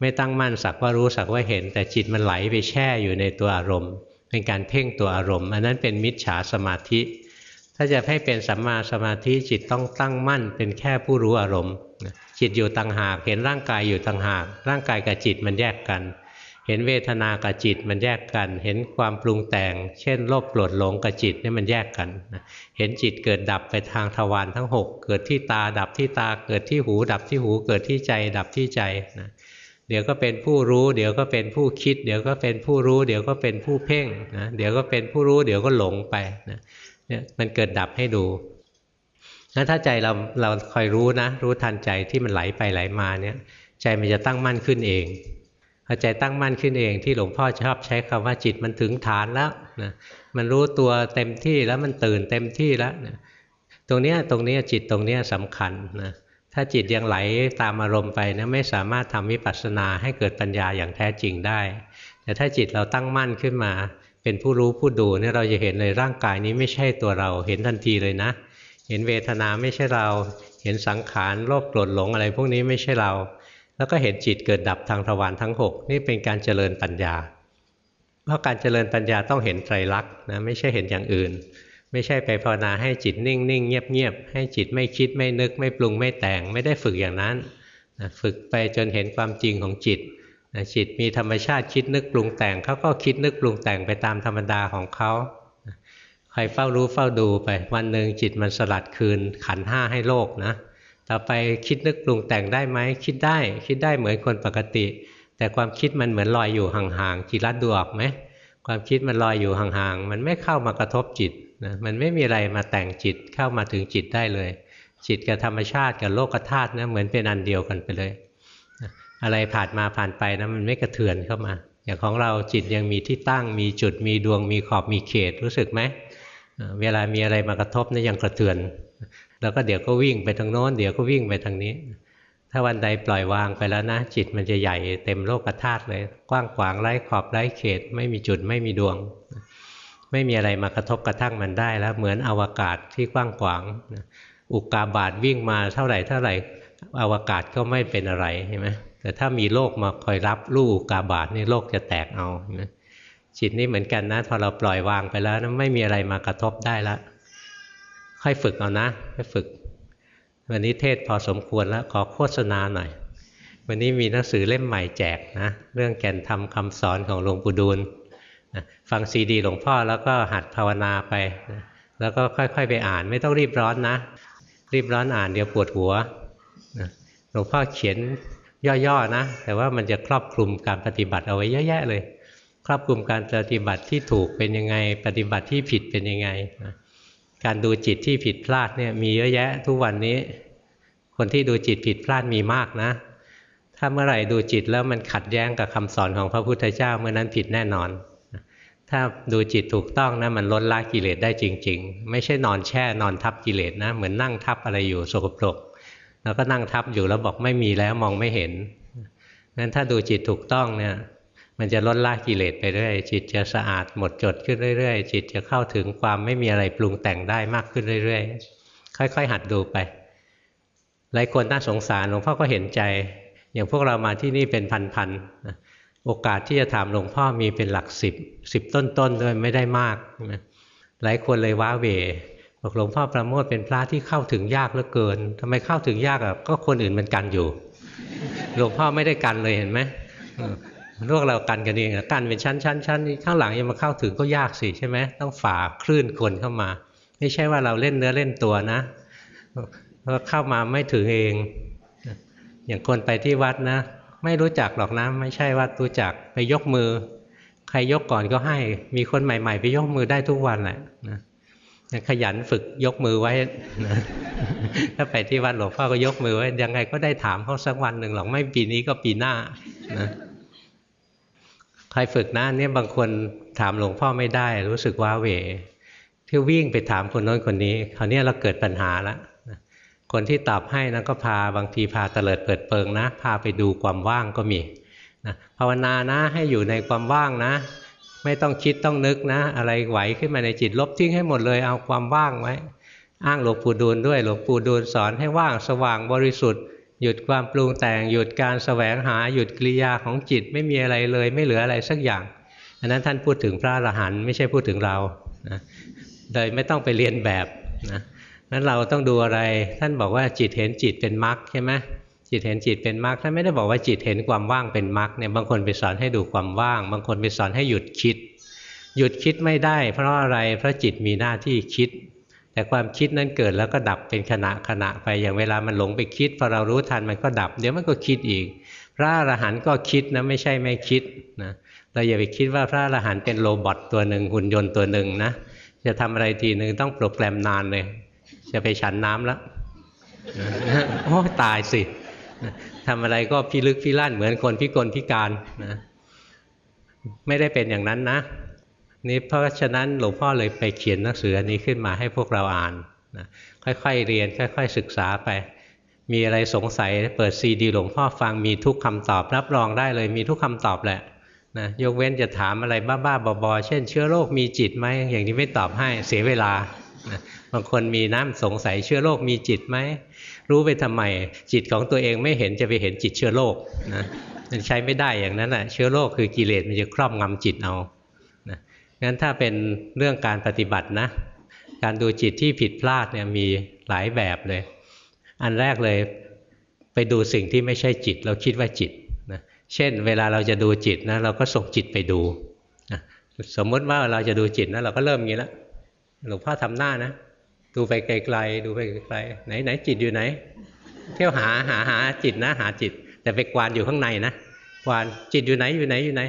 ไม่ตั้งมั่นสักว่ารู้สักว่าเห็น แต่จิตมันไหลไปแช่อยู่ในตัวอารมณ์ เป็นการเพ่งตัวอารมณ์ อันนั้นเป็นมิจฉาสมาธิ ถ้าจะให้เป็นสัมมาสมาธิจิตต้องตั้งมั่น เป็นแค่ผู้รู้อารมณ์จิตอยู่ต่างหากเห็นร่างกายอยู่ต่างหาก ร่างกายกับจิตมันแยกกัน เห็นเวทนากับจิตมันแยกกัน เห็นความปรุงแต่ง เช่นโลภโกรธหลงกับจิตนี่มันแยกกันเห็นจิตเกิดดับไปทางทวารทั้ง 6 เกิดที่ตาดับที่ตาเกิดที่หู ดับที่หู เกิดที่ใจ ดับที่ใจนะเดี๋ยวก็เป็นผู้รู้ เดี๋ยวก็เป็นผู้คิด เดี๋ยวก็เป็นผู้รู้ เดี๋ยวก็เป็นผู้เพ่งนะเดี๋ยวก็เป็นผู้รู้ เดี๋ยวก็หลงไปนะเนี่ยมันเกิดดับให้ดูนั้นถ้าใจเราเราคอยรู้นะ รู้ทันใจที่มันไหลไปไหลมาเนี่ย ใจมันจะตั้งมั่นขึ้นเอง พอใจตั้งมั่นขึ้นเองที่หลวงพ่อชอบใช้คำว่าจิตมันถึงฐานแล้วนะมันรู้ตัวเต็มที่แล้วมันตื่นเต็มที่แล้วนะตรงนี้ตรงนี้จิตตรงนี้สำคัญนะถ้าจิตยังไหลตามอารมณ์ไปนะไม่สามารถทำวิปัสสนาให้เกิดปัญญาอย่างแท้จริงได้ แต่ถ้าจิตเราตั้งมั่นขึ้นมา เป็นผู้รู้ผู้ดูเนี่ยเราจะเห็นเลยร่างกายนี้ไม่ใช่ตัวเราเห็นทันทีเลยนะ เห็นเวทนาไม่ใช่เรา เห็นสังขารโลภโกรธหลงอะไร พวกนี้ไม่ใช่เรา แล้วก็เห็นจิตเกิดดับทางทวารทั้ง 6 นี่เป็นการเจริญปัญญา เพราะการเจริญปัญญาต้องเห็นไตรลักษณ์นะไม่ใช่เห็นอย่างอื่น ไม่ใช่ไปภาวนาให้จิตนิ่งนิ่งเงียบเงียบให้จิตไม่คิดไม่นึก ไม่ปรุงไม่แต่ง ไม่ได้ฝึกอย่างนั้นนะฝึกไปจนเห็นความจริงของจิตจิตมีธรรมชาติคิดนึกปรุงแต่งเขาก็คิดนึกปรุงแต่งไปตามธรรมดาของเขาใครเฝ้ารู้เฝ้าดูไปวันหนึ่งจิตมันสลัดคืนขันห้าให้โลกนะ ต่อไปคิดนึกปรุงแต่งได้ไหมคิดได้ คิดได้เหมือนคนปกติ แต่ความคิดมันเหมือนลอยอยู่ห่างๆจิตรัดดูออกไหมความคิดมันลอยอยู่ห่างๆมันไม่เข้ามากระทบจิตนะมันไม่มีอะไรมาแต่งจิตเข้ามาถึงจิตได้เลย จิตกับธรรมชาติกับโลกธาตุนะเหมือนเป็นอันเดียวกันไปเลย อะไรผ่านมาผ่านไปนะมันไม่กระเทือนเข้ามาอย่างของเราจิตยังมีที่ตั้งมีจุดมีดวงมีขอบมีเขตรู้สึกไหมเวลามีอะไรมากระทบนี่ยังกระเทือน แล้วก็เดี๋ยวก็วิ่งไปทางโน้นเดี๋ยวก็วิ่งไปทางนี้ ถ้าวันใดปล่อยวางไปแล้วนะ จิตมันจะใหญ่เต็มโลกธาตุเลย กว้างขวางไร้ขอบไร้เขต ไม่มีจุดไม่มีดวง ไม่มีอะไรมากระทบกระทั่งมันได้แล้วเหมือนอวกาศที่กว้างขวางอุกกาบาตวิ่งมาเท่าไหร่เท่าไหร่อวกาศก็ไม่เป็นอะไรเห็นไหมแต่ถ้ามีโลกมาคอยรับลูกกาบาทนี่โลกจะแตกเอาจิตนี่เหมือนกันนะพอเราปล่อยวางไปแล้วนะไม่มีอะไรมากระทบได้แล้ว ค่อยฝึกเอานะค่อยฝึก วันนี้เทศพอสมควรแล้วขอโฆษณาหน่อย วันนี้มีหนังสือเล่มใหม่แจกนะ เรื่องแก่นธรรมคาสอนของหลวงปู่ดูลนะฟังซีดีหลวงพ่อแล้วก็หัดภาวนาไปนะแล้วก็ค่อย ๆ ไปอ่านไม่ต้องรีบร้อนนะ รีบร้อนอ่านเดี๋ยวปวดหัวนะหลวงพ่อเขียนย่อๆนะ แต่ว่ามันจะครอบคลุมการปฏิบัติเอาไว้เยอะแยะเลย ครอบคลุมการปฏิบัติที่ถูกเป็นยังไง ปฏิบัติที่ผิดเป็นยังไง การดูจิตที่ผิดพลาดเนี่ยมีเยอะแยะทุกวันนี้ คนที่ดูจิตผิดพลาดมีมากนะ ถ้าเมื่อไหร่ดูจิตแล้วมันขัดแย้งกับคำสอนของพระพุทธเจ้าเมื่อนั้นผิดแน่นอน ถ้าดูจิตถูกต้องนะมันลดละกิเลสได้จริง ๆ ไม่ใช่นอนแช่นอนทับกิเลสนะ เหมือนนั่งทับอะไรอยู่สกปรกแล้วก็นั่งทับอยู่แล้วบอกไม่มีแล้วมองไม่เห็นงั้นถ้าดูจิตถูกต้องเนี่ย มันจะลดละกิเลสไปเรื่อยจิตจะสะอาดหมดจดขึ้นเรื่อยๆ จิตจะเข้าถึงความไม่มีอะไรปรุงแต่งได้มากขึ้นเรื่อยๆ ค่อยๆ หัดดูไป หลายคนน่าสงสารหลวงพ่อก็เห็นใจ อย่างพวกเรามาที่นี่เป็นพันๆ โอกาสที่จะถามหลวงพ่อมีเป็นหลักสิบสิบต้นๆด้วยไม่ได้มากนะหลายคนเลยว้าเวบอกหลวงพ่อประโมทเป็นพระที่เข้าถึงยากเหลือเกินทำไมเข้าถึงยากอะก็คนอื่นมันกันอยู่ หลวงพ่อไม่ได้กันเลยเห็นไหม พวกเรากันกันเองกันเป็นชั้นชั้นชั้นข้างหลังยังมาเข้าถึงก็ยากสิใช่ไหมต้องฝ่าคลื่นคนเข้ามา ไม่ใช่ว่าเราเล่นเนื้อเล่นตัวนะเราเข้ามาไม่ถึงเอง อย่างคนไปที่วัดนะ ไม่รู้จักหรอกนะ ไม่ใช่ว่ารู้จักไปยกมือ ใครยกก่อนก็ให้ มีคนใหม่ ๆ ไปยกมือได้ทุกวันแหละนะขยันฝึกยกมือไว้นะถ้าไปที่วัดหลวงพ่อก็ยกมือไว้ยังไงก็ได้ถามเขาสักวันหนึ่งหรอกไม่ปีนี้ก็ปีหน้านะ ใครฝึกนะเนี่ยบางคนถามหลวงพ่อไม่ได้ รู้สึกว้าเหวที่วิ่งไปถามคนโน้นคนนี้ คราวนี้เราเกิดปัญหาแล้วคนที่ตอบให้นะก็พาบางทีพาเตลิดเปิดเปิงนะ พาไปดูความว่างก็มีนะภาวนานะให้อยู่ในความว่างนะ ไม่ต้องคิดต้องนึกนะ อะไรไหวขึ้นมาในจิตลบทิ้งให้หมดเลยเอาความว่างไว้ อ้างหลวงปู่ดูลด้วยหลวงปู่ดูลสอนให้ว่างสว่างบริสุทธิ์ หยุดความปรุงแต่ง หยุดการแสวงหาหยุดกิริยาของจิตไม่มีอะไรเลย ไม่เหลืออะไรสักอย่างอันนั้นท่านพูดถึงพระอรหันต์ไม่ใช่พูดถึงเรานะโดยไม่ต้องไปเรียนแบบนะนั้นเราต้องดูอะไร ท่านบอกว่าจิตเห็นจิตเป็นมรรคใช่ไหมจิตเห็นจิตเป็นมรรคท่านไม่ได้บอกว่าจิตเห็นความว่างเป็นมรรคเนี่ยบางคนไปสอนให้ดูความว่าง บางคนไปสอนให้หยุดคิด หยุดคิดไม่ได้ เพราะอะไรเพราะจิตมีหน้าที่คิด แต่ความคิดนั้นเกิดแล้วก็ดับเป็นขณะขณะไปอย่างเวลามันหลงไปคิดพอเรารู้ทันมันก็ดับ เดี๋ยวมันก็คิดอีก พระอรหันต์ก็คิดนะไม่ใช่ไม่คิดนะเราอย่าไปคิดว่าพระอรหันต์เป็นโรบอทตัวหนึ่งหุ่นยนต์ตัวหนึ่งนะจะทำอะไรทีหนึ่งต้องโปรแกรมนานเลย จะไปฉันน้ำแล้วโอ้ตายสิทำอะไรก็พิลึกพิลั่นเหมือนคนพิกลพิการนะไม่ได้เป็นอย่างนั้นนะ นี่เพราะฉะนั้นหลวงพ่อเลยไปเขียนหนังสืออันนี้ขึ้นมาให้พวกเราอ่านนะค่อยๆเรียนค่อย ๆ ศึกษาไป มีอะไรสงสัยเปิดซีดีหลวงพ่อฟังมีทุกคำตอบ รับรองได้เลยมีทุกคำตอบแหละนะยกเว้นจะถามอะไรบ้าๆบอๆเช่น เชื้อโรคมีจิตไหมอย่างนี้ไม่ตอบให้เสียเวลานะบางคนมีน้ำสงสัยเชื้อโรคมีจิตไหมรู้ไปทำไมจิตของตัวเองไม่เห็นจะไปเห็นจิตเชื้อโรคนะมันใช้ไม่ได้อย่างนั้นแหะเชื้อโรคคือกิเลสมันจะครอบงำจิตเอา งั้นถ้าเป็นเรื่องการปฏิบัตินะ การดูจิตที่ผิดพลาดเนี่ยมีหลายแบบเลย อันแรกเลยไปดูสิ่งที่ไม่ใช่จิต เราคิดว่าจิตนะเช่น เวลาเราจะดูจิตนะเราก็ส่งจิตไปดูนะสมมติว่าเราจะดูจิตนะเราก็เริ่มอย่างนี้แล้วหลวงพ่อทำหน้านะ ดูไปไกลๆดูไปไกลๆไหนไหนจิตอยู่ไหน เที่ยวหาหาหาจิตนะหาจิต แต่ไปกวานอยู่ข้างในนะกวานจิตอยู่ไหนอยู่ไหนอยู่ไหน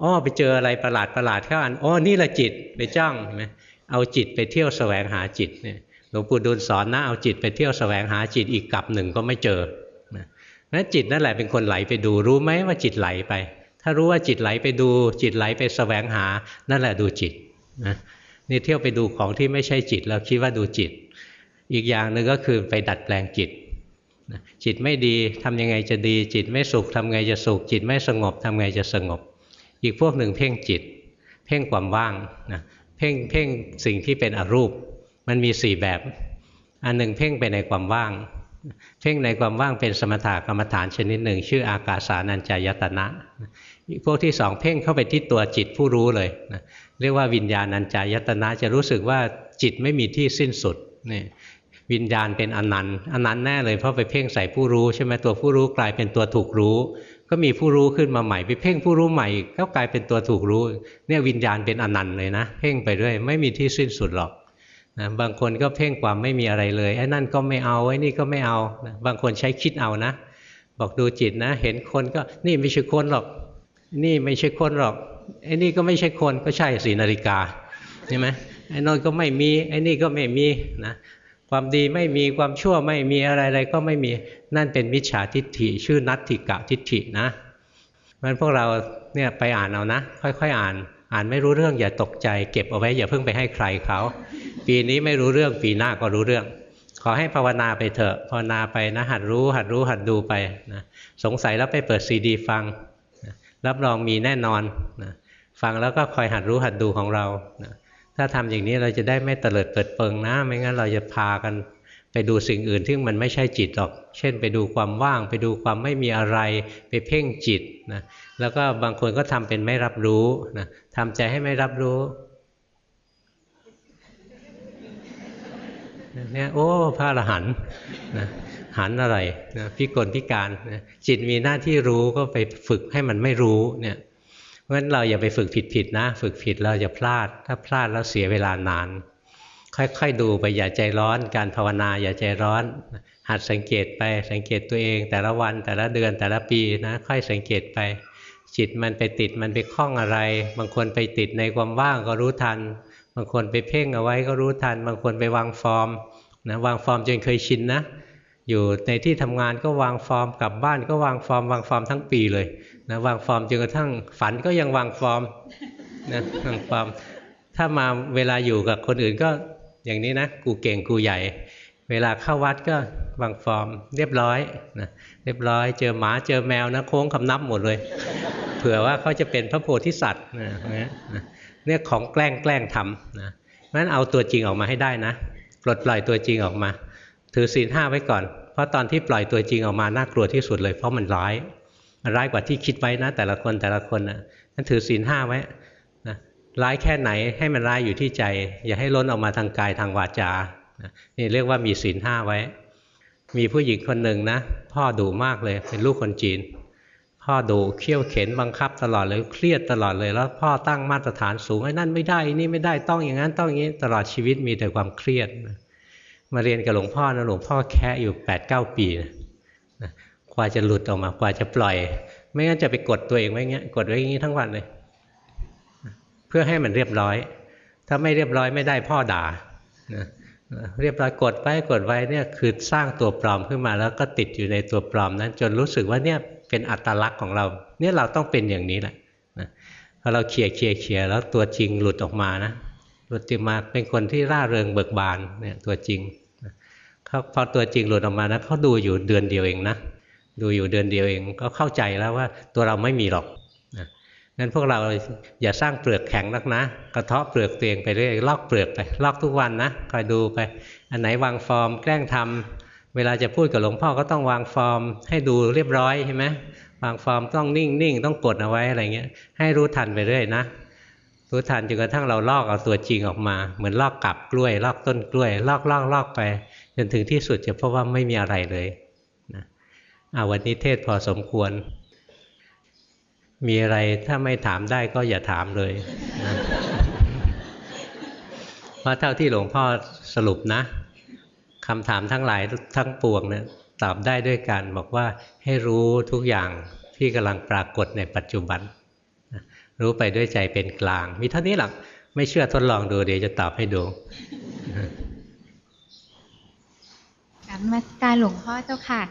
อ๋อไปเจออะไรประหลาดประหลาดเข้าอันอ๋อนี่แหละจิตไปจ้องเห็นไหมเอาจิตไปเที่ยวแสวงหาจิตเนี่ยหลวงปู่ดูลสอนนะเอาจิตไปเที่ยวแสวงหาจิตอีกกลับหนึ่งก็ไม่เจอนะนั้นจิตนั่นแหละเป็นคนไหลไปดูรู้ไหมว่าจิตไหลไป ถ้ารู้ว่าจิตไหลไปดู จิตไหลไปแสวงหานั่นแหละดูจิตนะนี่เที่ยวไปดูของที่ไม่ใช่จิต แล้วคิดว่าดูจิต อีกอย่างหนึ่งก็คือไปดัดแปลงจิตจิตไม่ดีทำยังไงจะดี จิตไม่สุขทำไงจะสุข จิตไม่สงบทำไงจะสงบ อีกพวกหนึ่งเพ่งจิต เพ่งความว่างนะเพ่งเพ่งสิ่งที่เป็นอรูป มันมีสี่แบบ อันหนึ่งเพ่งไปในความว่าง เพ่งในความว่างเป็นสมถะกรรมฐานชนิดหนึ่ง ชื่ออากาสานัญจายตนะพวกที่สองเพ่งเข้าไปที่ตัวจิตผู้รู้เลยนะเรียกว่าวิญญาณัญจายตนะจะรู้สึกว่าจิตไม่มีที่สิ้นสุดนี่วิญญาณเป็นอนันต์อนันต์แน่เลยเพราะไปเพ่งใส่ผู้รู้ใช่ไหมตัวผู้รู้กลายเป็นตัวถูกรู้ ก็มีผู้รู้ขึ้นมาใหม่ไปเพ่งผู้รู้ใหม่ก็กลายเป็นตัวถูกรู้ เนี่ยวิญญาณเป็นอนันต์เลยนะ เพ่งไปเรื่อยไม่มีที่สิ้นสุดหรอกนะบางคนก็เพ่งความไม่มีอะไรเลยไอ้นั่นก็ไม่เอาไอ้นี่ก็ไม่เอานะบางคนใช้คิดเอานะ บอกดูจิตนะ เห็นคนก็นี่ไม่ใช่คนหรอก นี่ไม่ใช่คนหรอกไอ้นี่ก็ไม่ใช่คนก็ใช่สีนาฬิกาใช่ไหมไอ้นอนก็ไม่มีไอ้นี่ก็ไม่มีนะ ความดีไม่มีความชั่วไม่มีอะไรๆก็ไม่มีนั่นเป็นมิจฉาทิฏฐิ ชื่อนัตถิกะทิฏฐินะมันพวกเราเนี่ยไปอ่านเอานะ ค่อยๆอ่าน อ่านไม่รู้เรื่องอย่าตกใจ เก็บเอาไว้อย่าเพิ่งไปให้ใครเขา ปีนี้ไม่รู้เรื่องปีหน้าก็รู้เรื่อง ขอให้ภาวนาไปเถอะภาวนาไปนะ หัดรู้ หัดรู้หัดดูไปนะสงสัยแล้วไปเปิดซีดีฟังรับรองมีแน่นอนนะฟังแล้วก็คอยหัดรู้หัดดูของเรานะ ถ้าทำอย่างนี้เราจะได้ไม่เตลิดเปิดเปิงนะ ไม่งั้นเราจะพากันไปดูสิ่งอื่นที่มันไม่ใช่จิตหรอก เช่น ไปดูความว่าง ไปดูความไม่มีอะไร ไปเพ่งจิตนะ แล้วก็บางคนก็ทำเป็นไม่รับรู้นะทำใจให้ไม่รับรู้เนี่ยโอ้พระอรหันต์นะหันอะไรนะพิกลพิการนะจิตมีหน้าที่รู้ก็ไปฝึกให้มันไม่รู้เนี่ย ราะฉะนั้นเราอย่าไปฝึกผิดๆนะ ฝึกผิดเราจะพลาด ถ้าพลาดแล้วเสียเวลานาน ค่อยๆดูไปอย่าใจร้อน การภาวนาอย่าใจร้อน หัดสังเกตไปสังเกตตัวเอง แต่ละวันแต่ละเดือนแต่ละปีนะค่อยสังเกตไป จิตมันไปติดมันไปคล้องอะไร บางคนไปติดในความว่างก็รู้ทัน บางคนไปเพ่งเอาไว้ก็รู้ทัน บางคนไปวางฟอร์มนะวางฟอร์มจนเคยชินนะอยู่ในที่ทำงานก็วางฟอร์มกลับบ้านก็วางฟอร์มวางฟอร์มทั้งปีเลย นะวางฟอร์มจนกระทั่งฝันก็ยังวางฟอร์มนะวางฟอร์ม ถ้ามาเวลาอยู่กับคนอื่นก็อย่างนี้นะ กูเก่งกูใหญ่ เวลาเข้าวัดก็วางฟอร์ม เรียบร้อยนะเรียบร้อย เจอหมาเจอแมวนะโค้งคำนับหมดเลย เผื่อว่าเขาจะเป็นพระโพธิสัตว์นะเนี่ยของแกล้งแกล้งทำนะนั้นเอาตัวจริงออกมาให้ได้นะปลดปล่อยตัวจริงออกมา ถือศีลห้าไว้ก่อน เพราะตอนที่ปล่อยตัวจริงออกมาน่ากลัวที่สุดเลยเพราะมันร้าย ร้ายกว่าที่คิดไว้นะ แต่ละคนแต่ละคนนะนั้นถือศีลห้าไว้นะร้ายแค่ไหนให้มันร้ายอยู่ที่ใจ อย่าให้ล้นออกมาทางกายทางวาจานี่เรียกว่ามีศีลห้าไว้ มีผู้หญิงคนหนึ่งนะ พ่อดุมากเลยเป็นลูกคนจีน พ่อดุเขี่ยวเข็นบังคับตลอดเลยเครียดตลอดเลย แล้วพ่อตั้งมาตรฐานสูงไอ้นั่นไม่ได้นี่ไม่ได้ต้องอย่างนั้นต้องอย่างนี้ตลอดชีวิตมีแต่ความเครียด มาเรียนกับหลวงพ่อนะหลวงพ่อแค่อยู่8ปดเปีนะ กว่าจะหลุดออกมากว่าจะปล่อย ไม่งั้นจะไปกดตัวเองไว้เงี้ยกดไว้อย่างนี้ทั้งวันเลย เพื่อให้มันเรียบร้อย ถ้าไม่เรียบร้อยไม่ได้พ่อด่านะเรียบร้อยกดไว้กดไว้เนี่ยคือสร้างตัวปลอมขึ้นมาแล้วก็ติดอยู่ในตัวปลอมนั้น จนรู้สึกว่าเนี่ยเป็นอัตลักษณ์ของเรา เนี่ยเราต้องเป็นอย่างนี้แหละนะพอเราเขี่ยเขี่ยเขี่ยแล้วตัวจริงหลุดออกมานะหลุดจริงมาเป็นคนที่ร่าเริงเบิกบานเนี่ยตัวจริงเขาพอตัวจริงหลุดออกมานะเขาดูอยู่เดือนเดียวเองนะ ดูอยู่เดือนเดียวเองก็เข้าใจแล้วว่าตัวเราไม่มีหรอกงั้นพวกเราอย่าสร้างเปลือกแข็งนักนะ กระเทาะเปลือกตัวเองไปเรื่อยลอกเปลือกไปลอกทุกวันนะคอยดูไป อันไหนวางฟอร์ม แกล้งทำเวลาจะพูดกับหลวงพ่อก็ต้องวางฟอร์ม ให้ดูเรียบร้อยใช่ไหมวางฟอร์มต้องนิ่งนิ่งต้องกดเอาไว้อะไรเงี้ย ให้รู้ทันไปเรื่อยนะรู้ทันจนกระทั่งเราลอกเอาตัวจริงออกมา เหมือนลอกกับกล้วย ลอกต้นกล้วย ลอกลอกลอกไป จนถึงที่สุดจะพบว่าไม่มีอะไรเลย อาวันนี้เทศพอสมควร มีอะไรถ้าไม่ถามได้ก็อย่าถามเลยนะเพราะเท่าที่หลวงพ่อสรุปนะคำถามทั้งหลายทั้งปวงเนี่ยตอบได้ด้วยกันบอกว่าให้รู้ทุกอย่างที่กำลังปรากฏในปัจจุบัน รู้ไปด้วยใจเป็นกลาง มีเท่านี้หรอกไม่เชื่อทดลองดูเดี๋ยวจะตอบให้ดู
การมาการหลวงพ่อเจ้าค่ะ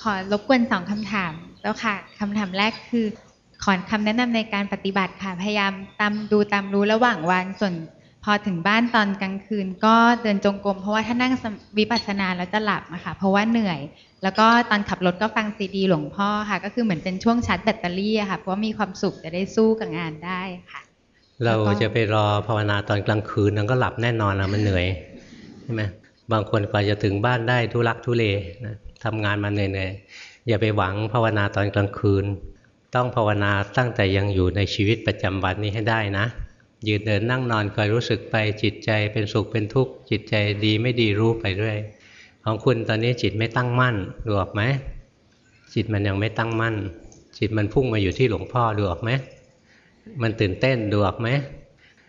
ขอรบกวนสองคำถามเจ้าค่ะคำถามแรกคือ ขอคำแนะนำในการปฏิบัติค่ะ พยายามตามดูตามรู้ระหว่างวันส่วนพอถึงบ้านตอนกลางคืน ก็เดินจงกรมเพราะว่าถ้านั่งวิปัสสนาแล้วจะหลับอะค่ะเพราะว่าเหนื่อย แล้วก็ตอนขับรถก็ฟังซีดีหลวงพ่อค่ะ ก็คือเหมือนเป็นช่วงชาร์จแบตเตอรี่อะค่ะเพราะว่ามีความสุขจะได้สู้กับงานได้ค่ะ
เราจะไปรอภาวนาตอนกลางคืนนั่นก็หลับแน่นอนแล้วมันเหนื่อยใช่ไหมบางคนกว่าจะถึงบ้านได้ทุลักทุเลนะ ทำงานมาเหนื่อยๆอย่าไปหวังภาวนาตอนกลางคืน ต้องภาวนาตั้งแต่ยังอยู่ในชีวิตประจำวันนี้ให้ได้นะ ยืนเดินนั่งนอนคอยรู้สึกไปจิตใจเป็นสุขเป็นทุกข์จิตใจดีไม่ดีรู้ไปด้วย ของคุณตอนนี้จิตไม่ตั้งมั่นดูออกไหมจิตมันยังไม่ตั้งมั่น จิตมันพุ่งมาอยู่ที่หลวงพ่อดูออกไหมมันตื่นเต้นดูออกไหม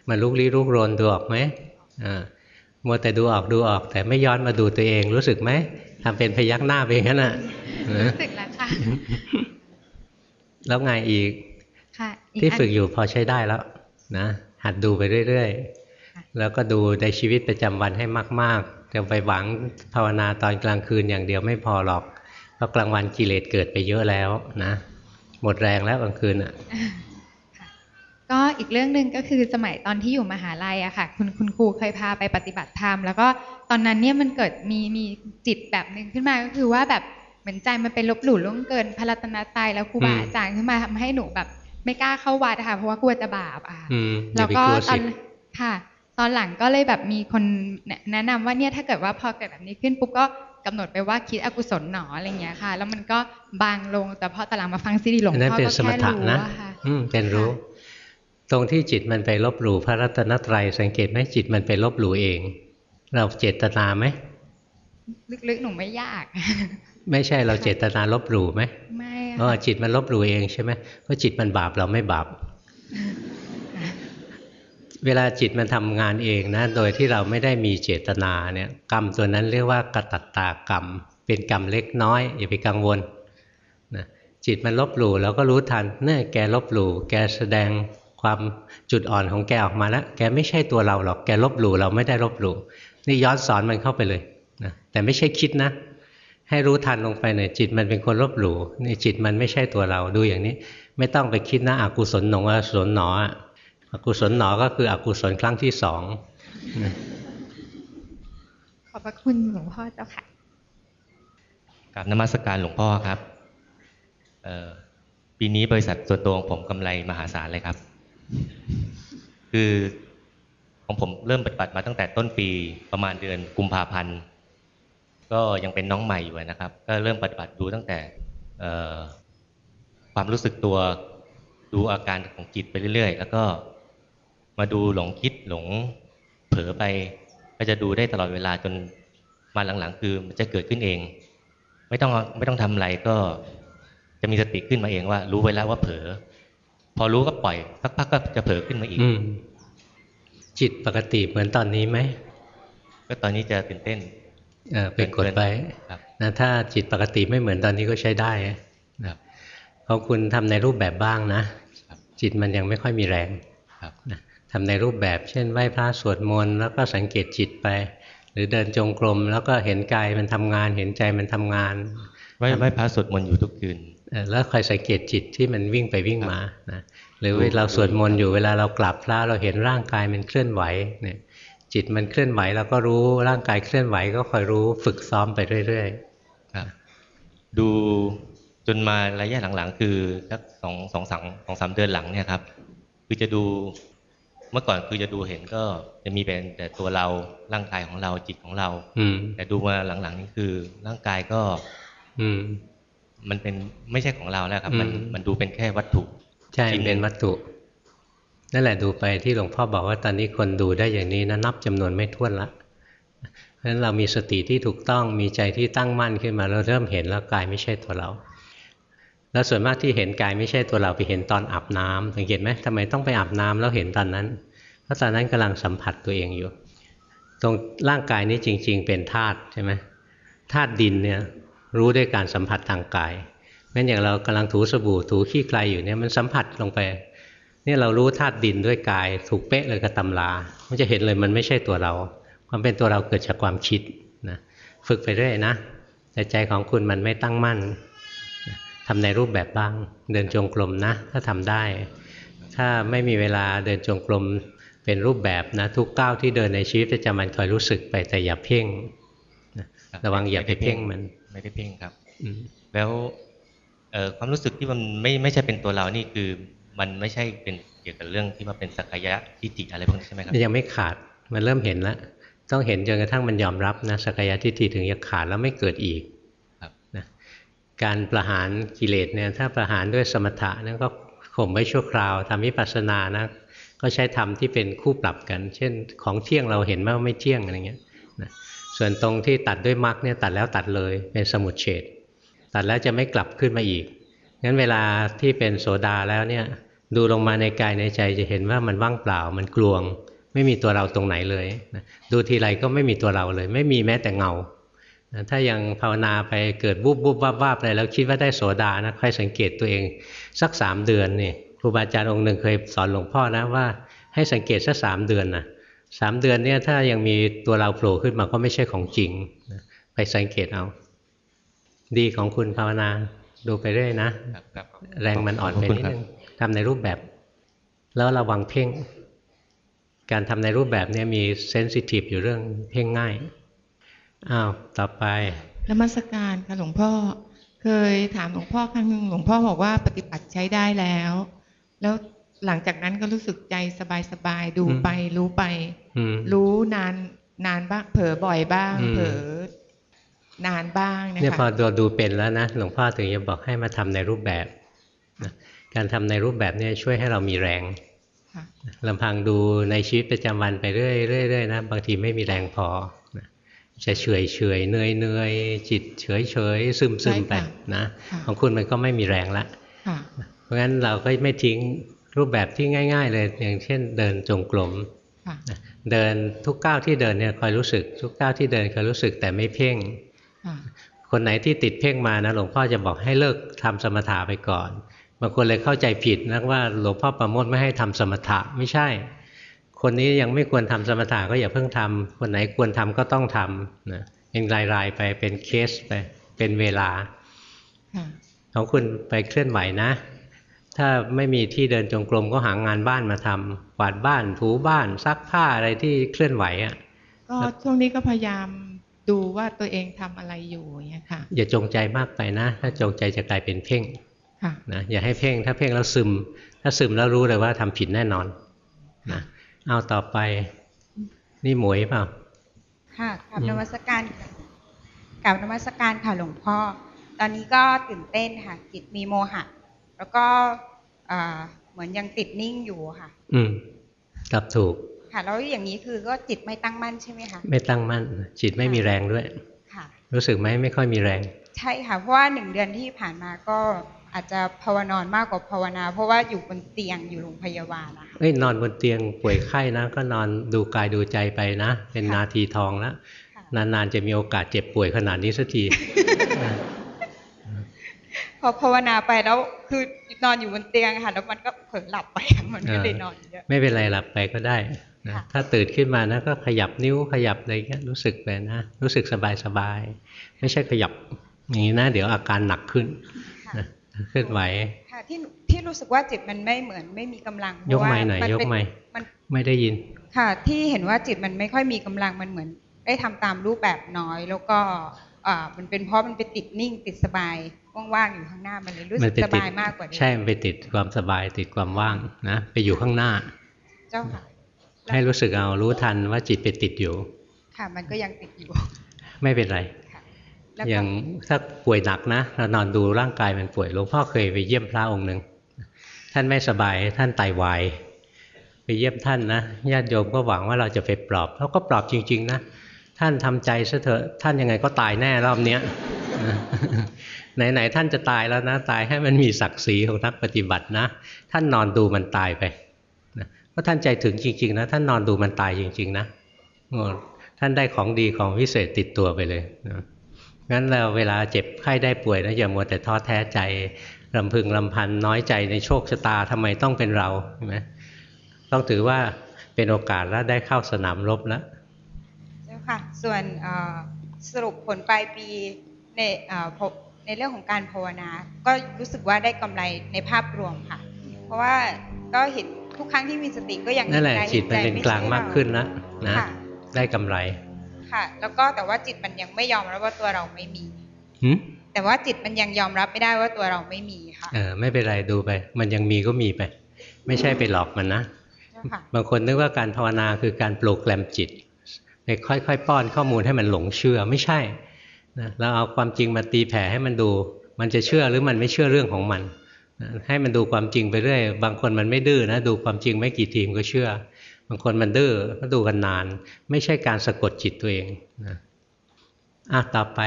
มันลุกลี้ลุกรนดูออกไหมอ่ามัวแต่ดูออกดูออกแต่ไม่ย้อนมาดูตัวเองรู้สึกไหม ทำเป็นพยักหน้าไปงั้นอะ
รู้สึกแล้วค่ะ
แล้วไงอีกที่ฝึกอยู่พอใช้ได้แล้ว นะ หัดดูไปเรื่อยๆ แล้วก็ดูในชีวิตประจำวันให้มากๆจะไปหวังภาวนาตอนกลางคืนอย่างเดียวไม่พอหรอกเพราะกลางวันกิเลสเกิดไปเยอะแล้วนะ หมดแรงแล้วกลางคืนอะ
ก็ อีกเรื่องหนึ่งก็คือสมัยตอนที่อยู่มหาลัยอะค่ะ คุณคุณครูเคยพาไปปฏิบัติธรรม แล้วก็ตอนนั้นเนี่ยมันเกิดมีมีจิตแบบหนึ่งขึ้นมาก็คือว่าแบบเหมือนใจมันเป็นลบหลู่ล่วงเกินพระรัตนตรัยแล้วครูบาอาจารย์ขึ้นมาทำให้หนูแบบ ไม่กล้าเข้าวัดอะค่ะเพราะว่ากลัวจะบาปอะค่ะ
อืมอ
แล้
ย่าวไป
ก็
กลัว
ตอ
สิ
นค่ะ ตอนหลังก็เลยแบบมีคนแนะนำว่าเนี่ยถ้าเกิดว่าพอเกิดแบบนี้ขึ้นปุ๊บก็กำหนดไปว่าคิดอกุศลหนออะไรเงี้ยค่ะ แล้วมันก็บางลงแต่พอตอนหลังมาฟังซีดีหลวง
อันนั้น
พ่อ
เป็น
ก็
สม
แค่
ถะ
รู้
นะ
อะค่ะ
อืมเป็นรู้
ค่ะ
ตรงที่จิตมันไปลบหลู่พระรัตนตรัยสังเกตไหมจิตมันไปลบหลู่เอง เราเจตนาไหม
ลึกๆหนูไม่ยาก
ไม่ใช่เราเจตนาลบหลู่ไหม
ไม่
อ๋อ
ค่ะ
จิตมันลบหลู่เองใช่ไหมเพราะจิตมันบาปเราไม่บาป เวลาจิตมันทำงานเองนะ โดยที่เราไม่ได้มีเจตนาเนี่ย กรรมตัวนั้นเรียกว่ากตัตตากรรม เป็นกรรมเล็กน้อย อย่าไปกังวลนะจิตมันลบหลู่เราก็รู้ทันเนี่ยแกลบหลู่แกแสดง ความจุดอ่อนของแกออกมาแล้วแกไม่ใช่ตัวเราหรอกแกลบหลู่เราไม่ได้ลบหลู่นี่ย้อนสอนมันเข้าไปเลยนะแต่ไม่ใช่คิดนะ ให้รู้ทันลงไปเนี่ยจิตมันเป็นคนลบหลู่นี่จิตมันไม่ใช่ตัวเราดูอย่างนี้ ไม่ต้องไปคิดนะอกุศลหนงอกุศลหนออะอกุศลหนอก็คืออกุศลครั้งที่สองนะ
ขอบพระคุณหลวงพ่อเจ้าค่ะ
กับนมัสการหลวงพ่อครับเอ่อปีนี้บริษัทส่วนตัวของผมกำไรมหาศาลเลยครับ คือของผมเริ่มปฏิบัติมาตั้งแต่ต้นปีประมาณเดือนกุมภาพันธ์ก็ยังเป็นน้องใหม่อยู่นะครับ ก็เริ่มปฏิบัติดูตั้งแต่ความรู้สึกตัวดูอาการของจิตไปเรื่อยๆ แล้วก็มาดูหลงคิดหลงเผลอไปก็จะดูได้ตลอดเวลาจนมาหลังๆ คือมันจะเกิดขึ้นเอง ไม่ต้องไม่ต้องทำอะไรก็จะมีสติขึ้นมาเองว่า รู้ไว้แล้วว่าเผลอ พอรู้ก็ปล่อยสักพักก็จะเผลอขึ้นมาอีก
อืมจิตปกติเหมือนตอนนี้ไหม
ก็ตอนนี้จะตื่นเต้น
เออไปกดไป
ครับ
นะถ้าจิตปกติไม่เหมือนตอนนี้ก็ใช้ได้นะครับเพราะคุณทำในรูปแบบบ้างนะ
ครับ
จิตมันยังไม่ค่อยมีแรง
ครับ
นะทำในรูปแบบ เช่นไหว้พระสวดมนต์แล้วก็สังเกตจิตไป หรือเดินจงกรมแล้วก็เห็นกายมันทำงาน เห็นใจมันทำงาน
ไหว้ไหว้พระสวดมนต์อยู่ทุกคืน
เอ่อ แล้วคอยสังเกตจิตที่มันวิ่งไปวิ่งมานะหรือ
ดู
เวลาเราสวดมนต์อยู่เวลาเรากลับพระเราเห็นร่างกายมันเคลื่อนไหวเนี่ยจิตมันเคลื่อนไหวเราก็รู้ร่างกายเคลื่อนไหวก็คอยรู้ฝึกซ้อมไปเรื่อย
ครับดูจนมาระยะหลังๆ คือสักสองสองสามสองสามเดือนหลังเนี่ยครับ คือจะดูเมื่อก่อนคือจะดูเห็นก็จะมีเป็นแต่ตัวเราร่างกายของเราจิตของเรา
ๆอืม
แต่ดูมาหลังๆนี่คือร่างกายก็
อื ม
มันเป็นไม่ใช่ของเราแล้วครับ มัน
อืม
มันดูเป็นแค่วัตถุ
ใช่
จริง
เป็นวัตถุ นั่นแหละดูไปที่หลวงพ่อบอกว่าตอนนี้คนดูได้อย่างนี้นะนับจำนวนไม่ถ้วนละเพราะฉะนั้นเรามีสติที่ถูกต้องมีใจที่ตั้งมั่นขึ้นมาเราเริ่มเห็นแล้วกายไม่ใช่ตัวเรา แล้วส่วนมากที่เห็นกายไม่ใช่ตัวเราไปเห็นตอนอาบน้ำสังเกตไหมทำไมต้องไปอาบน้ำแล้วเห็นตอนนั้น เพราะตอนนั้นกำลังสัมผัสตัวเองอยู่ ตรงร่างกายนี้จริง ๆ เป็นธาตุใช่ไหมธาตุดินเนี่ย รู้ด้วยการสัมผัสทางกายงั้อย่างเรากำลังถูสบู่ถูขี้ใครอยู่เนี่ยมันสัมผัสลงไปเนี่ยเรารู้ธาตุดินด้วยกายถูกเป๊ะเลยกับตำรามันจะเห็นเลยมันไม่ใช่ตัวเรา ความเป็นตัวเราเกิดจากความคิดนะฝึกไปเรื่อยนะแต่ใจของคุณมันไม่ตั้งมั่นนะทำในรูปแบบบ้าง เดินจงกรมนะ ถ้าทำได้ ถ้าไม่มีเวลาเดินจงกรมเป็นรูปแบบนะ ทุกก้าวที่เดินในชีวิตประจำวันคอยรู้สึกไปแต่อย่าเพ่งระวังอย่าไปเพ่งมัน
ไม่ได้เพ่งครับ
อืม
แล้วเอ่อความรู้สึกที่มันไม่ไม่ใช่เป็นตัวเรานี่คือ มันไม่ใช่เป็นเกี่ยวกับเรื่องที่ว่าเป็นสักกายะทิฏฐิอะไรพวกนี้ใช่ไหมครับ
ยังไม่ขาดมันเริ่มเห็นแล้วต้องเห็นจนกระทั่งมันยอมรับนะสกายทิฏฐิถึงจะขาดแล้วไม่เกิดอีก
ครับ
นะการประหารกิเลสเนี่ยถ้าประหารด้วยสมถะนั่นก็ข่มไว้ชั่วคราวทำวิปัสสนานะก็ใช้ธรรมที่เป็นคู่ปรับกัน เช่น ของเที่ยงเราเห็นว่าไม่เที่ยงอะไรเงี้ยนะ ส่วนตรงที่ตัดด้วยมรรคเนี่ยตัดแล้วตัดเลยเป็นสมุดเฉดตัดแล้วจะไม่กลับขึ้นมาอีกงั้นเวลาที่เป็นโสดาแล้วเนี่ยดูลงมาในกายในใจจะเห็นว่ามันว่างเปล่ามันกลวง ไม่มีตัวเราตรงไหนเลยดูทีไรก็ไม่มีตัวเราเลย ไม่มีแม้แต่เงาถ้ายังภาวนาไปเกิดบุบบุบวับวับอะไรแล้วคิดว่าได้โสดานะค่อยสังเกตตัวเองสักสามเดือนนี่ครูบาอาจารย์องค์หนึ่งเคยสอนหลวงพ่อนะว่า ให้สังเกตสักสามเดือนนะ สามเดือนเนี่ยถ้ายังมีตัวเราโผล่ขึ้นมาก็ไม่ใช่ของจริงนะไปสังเกตเอา ดีของคุณภาวนาดูไปเรื่อยนะ
ครับครับ
แรงมันอ่อนไป
ขบคุณ
นิด
ครับ
นึงทำในรูปแบบ แล้วระวังเพ่ง การทำในรูปแบบเนี้มีเซนซิทีฟอยู่เรื่องเพ่งง่าย อ้าว ต่อไป
นมัสการค่ะหลวงพ่อ เคยถามหลวงพ่อครั้งหนึ่งหลวงพ่อบอกว่าปฏิบัติใช้ได้แล้ว แล้ว หลังจากนั้นก็รู้สึกใจสบายๆดู
อืม
ไปรู้ไป
อืม
รู้นานนานบ้างเผลอบ่อยบ้าง
อืม
เผลอนานบ้างนะ
เนี่ยพอ
คะ
ดูดูเป็นแล้วนะหลวงพ่อถึงจะบอกให้มาทำในรูปแบบนะการทำในรูปแบบเนี่ยช่วยให้เรามีแรง
ค่ะ
ลำพังดูในชีวิตประจำวันไปเรื่อยๆเรื่อยๆนะบางทีไม่มีแรงพอนะจะเฉยเฉยๆเหนื่อยเหนื่อยจิตเฉยเฉยๆซึมซึมๆไปนะ
ค่ะ
ของคุณมันก็ไม่มีแรงละ
ค่ะ
เพราะงั้นเราก็ไม่ทิ้ง รูปแบบที่ง่าย ๆ เลยอย่างเช่น เดินจงกรม
ค่ะ
เดินทุกก้าวที่เดินเนี่ยคอยรู้สึก ทุกก้าวที่เดินคอยรู้สึกแต่ไม่เพ่ง
ค่ะ
คนไหนที่ติดเพ่งมานะหลวงพ่อจะบอกให้เลิกทำสมถะไปก่อนบางคนเลยเข้าใจผิดนะว่าหลวงพ่อประโมทไม่ให้ทำสมถะไม่ใช่ คนนี้ยังไม่ควรทำสมถะก็อย่าเพิ่งทำคนไหนควรทำก็ต้องทำนะเป็นรายๆไปเป็นเคสไปเป็นเวลา
ค่ะ
ของคุณไปเคลื่อนไหวนะ ถ้าไม่มีที่เดินจงกรมก็หางานบ้านมาทำกวาดบ้านถูบ้านซักผ้าอะไรที่เคลื่อนไหวอะ
ก็ช่วงนี้ก็พยายามดูว่าตัวเองทำอะไรอยู่อย่างเงี้ยค่ะ
อย่าจงใจมากไปนะ ถ้าจงใจจะกลายเป็นเพ่ง
ค่ะ
นะอย่าให้เพ่งถ้าเพ่งแล้วซึม ถ้าซึมแล้วรู้เลยว่าทำผิดแน่นอนนะเอาต่อไป นี่หมวยเปล่า
ค่ะกราบ
อืม
นมัสการกราบนมัสการค่ะหลวงพ่อ ตอนนี้ก็ตื่นเต้นค่ะจิตมีโมหะ แล้วก็เอ่อเหมือนยังติดนิ่งอยู่ค่ะ
อืมตอบถูก
ค่ะแล้วอย่างนี้คือก็จิตไม่ตั้งมั่นใช่ไหมคะ
ไม่ตั้งมั่น จิตไม่มีแรงด้วย
ค่ะ
รู้สึกไหมไม่ค่อยมีแรง
ใช่ค่ะเพราะว่าหนึ่งเดือนที่ผ่านมาก็อาจจะภาวนอนมากกว่าภาวนา เพราะว่าอยู่บนเตียงอยู่โรงพยาบาลนะคะ
เอ้ยนอนบนเตียงป่วยไข้นะ ก็นอนดูกายดูใจไปนะ เป็น
ค่ะ
นาทีทองแล้ว
ค่ะ
นานๆจะมีโอกาสเจ็บป่วยขนาดนี้สักที
พอภาวนาไปแล้วคือนอนอยู่บนเตียงค่ะแล้วมันก็เผลอหลับไปค่ะมันก็เลยนอนเยอะ
ไม่เป็นไรหลับไปก็ได้นะ
ค่ะ
ถ้าตื่นขึ้นมานะก็ขยับนิ้วขยับอะไรเงี้ยรู้สึกไปนะ รู้สึกสบายสบายๆไม่ใช่ขยับอย่างนี้นะ เดี๋ยวอาการหนักขึ้น
ค่ะ
นะเคลื่อนไหว
ค่ะที่หนูที่รู้สึกว่าจิตมันไม่เหมือนไม่มีกำลังเพ
ย
ราะ
ก
ว่า
ไม้หน่อย
น
ยก
เป็น
ไม้
มัน
ไม่ได้ยิน
ค่ะ ที่เห็นว่าจิตมันไม่ค่อยมีกำลังมันเหมือน ได้ทำตามรูปแบบน้อย แล้วก็อ่ามันเป็นเพราะมันไปติดนิ่งติดสบาย ว่างๆอยู่ข้างหน้ามันเลยรู้สึก
ไป
ส
ติด
บายมากกว่าเดิม
ใช่มันไปติดความสบายติดความว่างนะไปอยู่ข้างหน้า
เจ้าค่ะ
ให้รู้สึกเอารู้ทันว่าจิตไปติดอยู่
ค่ะ มันก็ยังติดอยู่
ไม่เป็นไร
ค่ะแล้ว
อ
ก็
ย่างถ้าป่วยหนักนะเรานอนดูร่างกายมันป่วยหลวงพ่อเคยไปเยี่ยมพระองค์หนึ่งท่านไม่สบายท่านไตวายไปเยี่ยมท่านนะญาติโยมก็หวังว่าเราจะไปปลอบแล้วก็ปลอบจริง ๆ นะท่านทำใจซะเถอะท่านยังไงก็ตายแน่รอบเนี้ยนะ ไหนๆท่านจะตายแล้วนะตายให้มันมีศักดิ์ศรีของนักปฏิบัตินะ ท่านนอนดูมันตายไปนะเพราะท่านใจถึงจริง ๆ นะ ท่านนอนดูมันตายจริง ๆ นะท่านได้ของดีของวิเศษติดตัวไปเลยนะงั้นเราเวลาเจ็บไข้ได้ป่วยนะอย่ามัวแต่ท้อแท้ใจลำพึงลำพันน้อยใจในโชคชะตาทำไมต้องเป็นเราใช่ไหมต้องถือว่าเป็นโอกาสแล้วได้เข้าสนามรบแล้ว
เจ้าค่ะ ส่วนสรุปผลปลายปีในเอ่อพบ ในเรื่องของการภาวนา ก็รู้สึกว่าได้กำไรในภาพรวมค่ะ เพราะว่าก็เห็นทุกครั้งที่มีสติก็ยัง
นั่นแหละ
เกาย
จิตมัน
ใจ
เป็น
ไใช่
กลางมากขึ้นนะนะ
ค่ะ
ได้กำไร
ค่ะ แล้วก็แต่ว่าจิตมันยังไม่ยอมรับว่าตัวเราไม่มี
หืม
แต่ว่าจิตมันยังยอมรับไม่ได้ว่าตัวเราไม่มีค่ะ
เออไม่เป็นไรดูไป มันยังมีก็มีไป ไม่ใช่ไปหลอกมันนะ
เจ้าค่ะ
บางคนนึกว่าการภาวนาคือการโปรแกรมจิตไปค่อยๆ ป้อนข้อมูลให้มันหลงเชื่อไม่ใช่ นะเราเอาความจริงมาตีแผ่ให้มันดู มันจะเชื่อหรือมันไม่เชื่อเรื่องของมันนะให้มันดูความจริงไปเรื่อย บางคนมันไม่ดื้อนะดูความจริงไม่กี่ทีมก็เชื่อ บางคนมันดื้อก็ดูกันนาน ไม่ใช่การสะกดจิตตัวเองนะอะต่อไป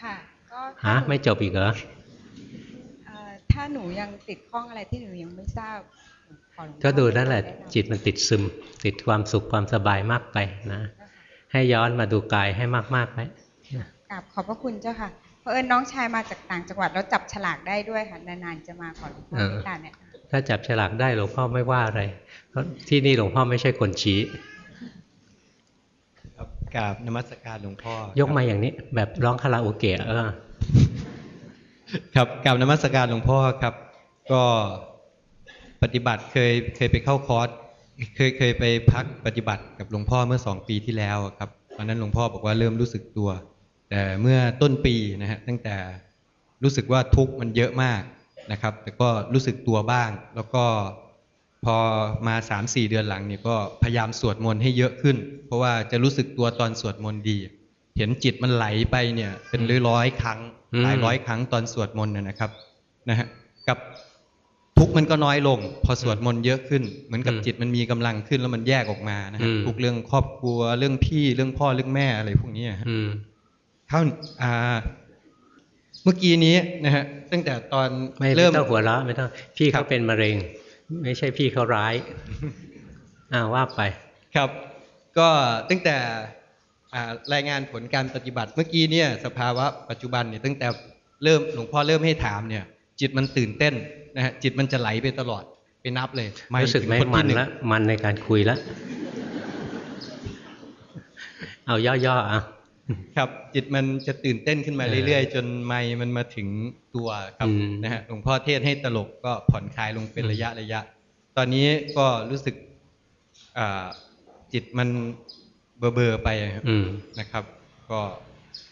ค่ะก็
ฮะไม่จบอีกเหรอ
เอ่อถ้าหนูยังติดข้องอะไรที่หนูยังไม่ทราบขอหลวงพ่อ
ก็ดูนั่นแหละ
แำ
จิตมันติดซึม ติดความสุขความสบายมากไปนะ
เจ้าค่ะ
ให้ย้อนมาดูกายให้มากๆไหม
กราบขอบพระคุณเจ้าค่ะ เพราะเอิญน้องชายมาจากต่างจังหวัดแล้วจับฉลากได้ด้วยค่ะ นานๆจะมาขอหลวงพ่อ
เออ
เมตตาเนี่ย
ถ้าจับฉลากได้หลวงพ่อไม่ว่าอะไร เพราะที่นี่หลวงพ่อไม่ใช่คนชี้
ครับกราบนมัสการหลวงพ่อ ย
กมาอย่างนี้ แบบร้องคาราโอเกะเออ
ครับกราบนมัสการหลวงพ่อครับ ก็ปฏิบัติเคยเคยไปเข้าคอร์สเคยเคยไปพักปฏิบัติกับหลวงพ่อเมื่อสองปีที่แล้วครับตอนนั้นหลวงพ่อบอกว่าเริ่มรู้สึกตัว แต่เมื่อต้นปีนะฮะตั้งแต่รู้สึกว่าทุกข์มันเยอะมากนะครับ แต่ก็รู้สึกตัวบ้าง แล้วก็พอมาสามสี่เดือนหลังเนี่ยก็พยายามสวดมนต์ให้เยอะขึ้น เพราะว่าจะรู้สึกตัวตอนสวดมนต์ดี เห็นจิตมันไหลไปเนี่ยเป็นร้อยร้อยๆครั้ง
อืม
หลายร้อยครั้งตอนสวดมนต์นะนะครับนะฮะกับทุกข์มันก็น้อยลง พอสวดมนต์เยอะขึ้น เหมือนกับจิตมันมีกำลังขึ้นแล้วมันแยกออกมานะฮะทุกเรื่องครอบครัวเรื่องพี่เรื่องพ่อเรื่องแม่อะไรพวกนี้ฮะ
อืม
เท่าอ่าเมื่อกี้นี้นะฮะตั้งแต่ตอน
ไม่
เริ่
ไม่
ม
ต้องหัวเราะไม่ต้องพี่
ครั
เขา
บ
เป็นมะเร็ง ไม่ใช่พี่เขาร้ายอ้าวว่าไป
ครับ ก็ตั้งแต่อ่ารายงานผลการปฏิบัติเมื่อกี้เนี่ยสภาวะปัจจุบันเนี่ยตั้งแต่เริ่มหลวงพ่อเริ่มให้ถามเนี่ย จิตมันตื่นเต้นนะฮะจิตมันจะไหลไปตลอดไปนับเลย
รู้สึกไหม
ถึงคน
มั
ที่
น
หง
ละมันในการคุยละเอาย่อๆอะ
ครับจิตมันจะตื่นเต้นขึ้นมา
เออ
เรื่อยๆ จนไมค์มันมาถึงตัวครับ
อืม
นะฮะหลวงพ่อเทศน์ให้ตลกก็ผ่อนคลายลงเป็นระยะระยะ ตอนนี้ก็รู้สึกอ่าจิตมันเบอเบอร์ๆไปครับ
อืม
นะครับ ก็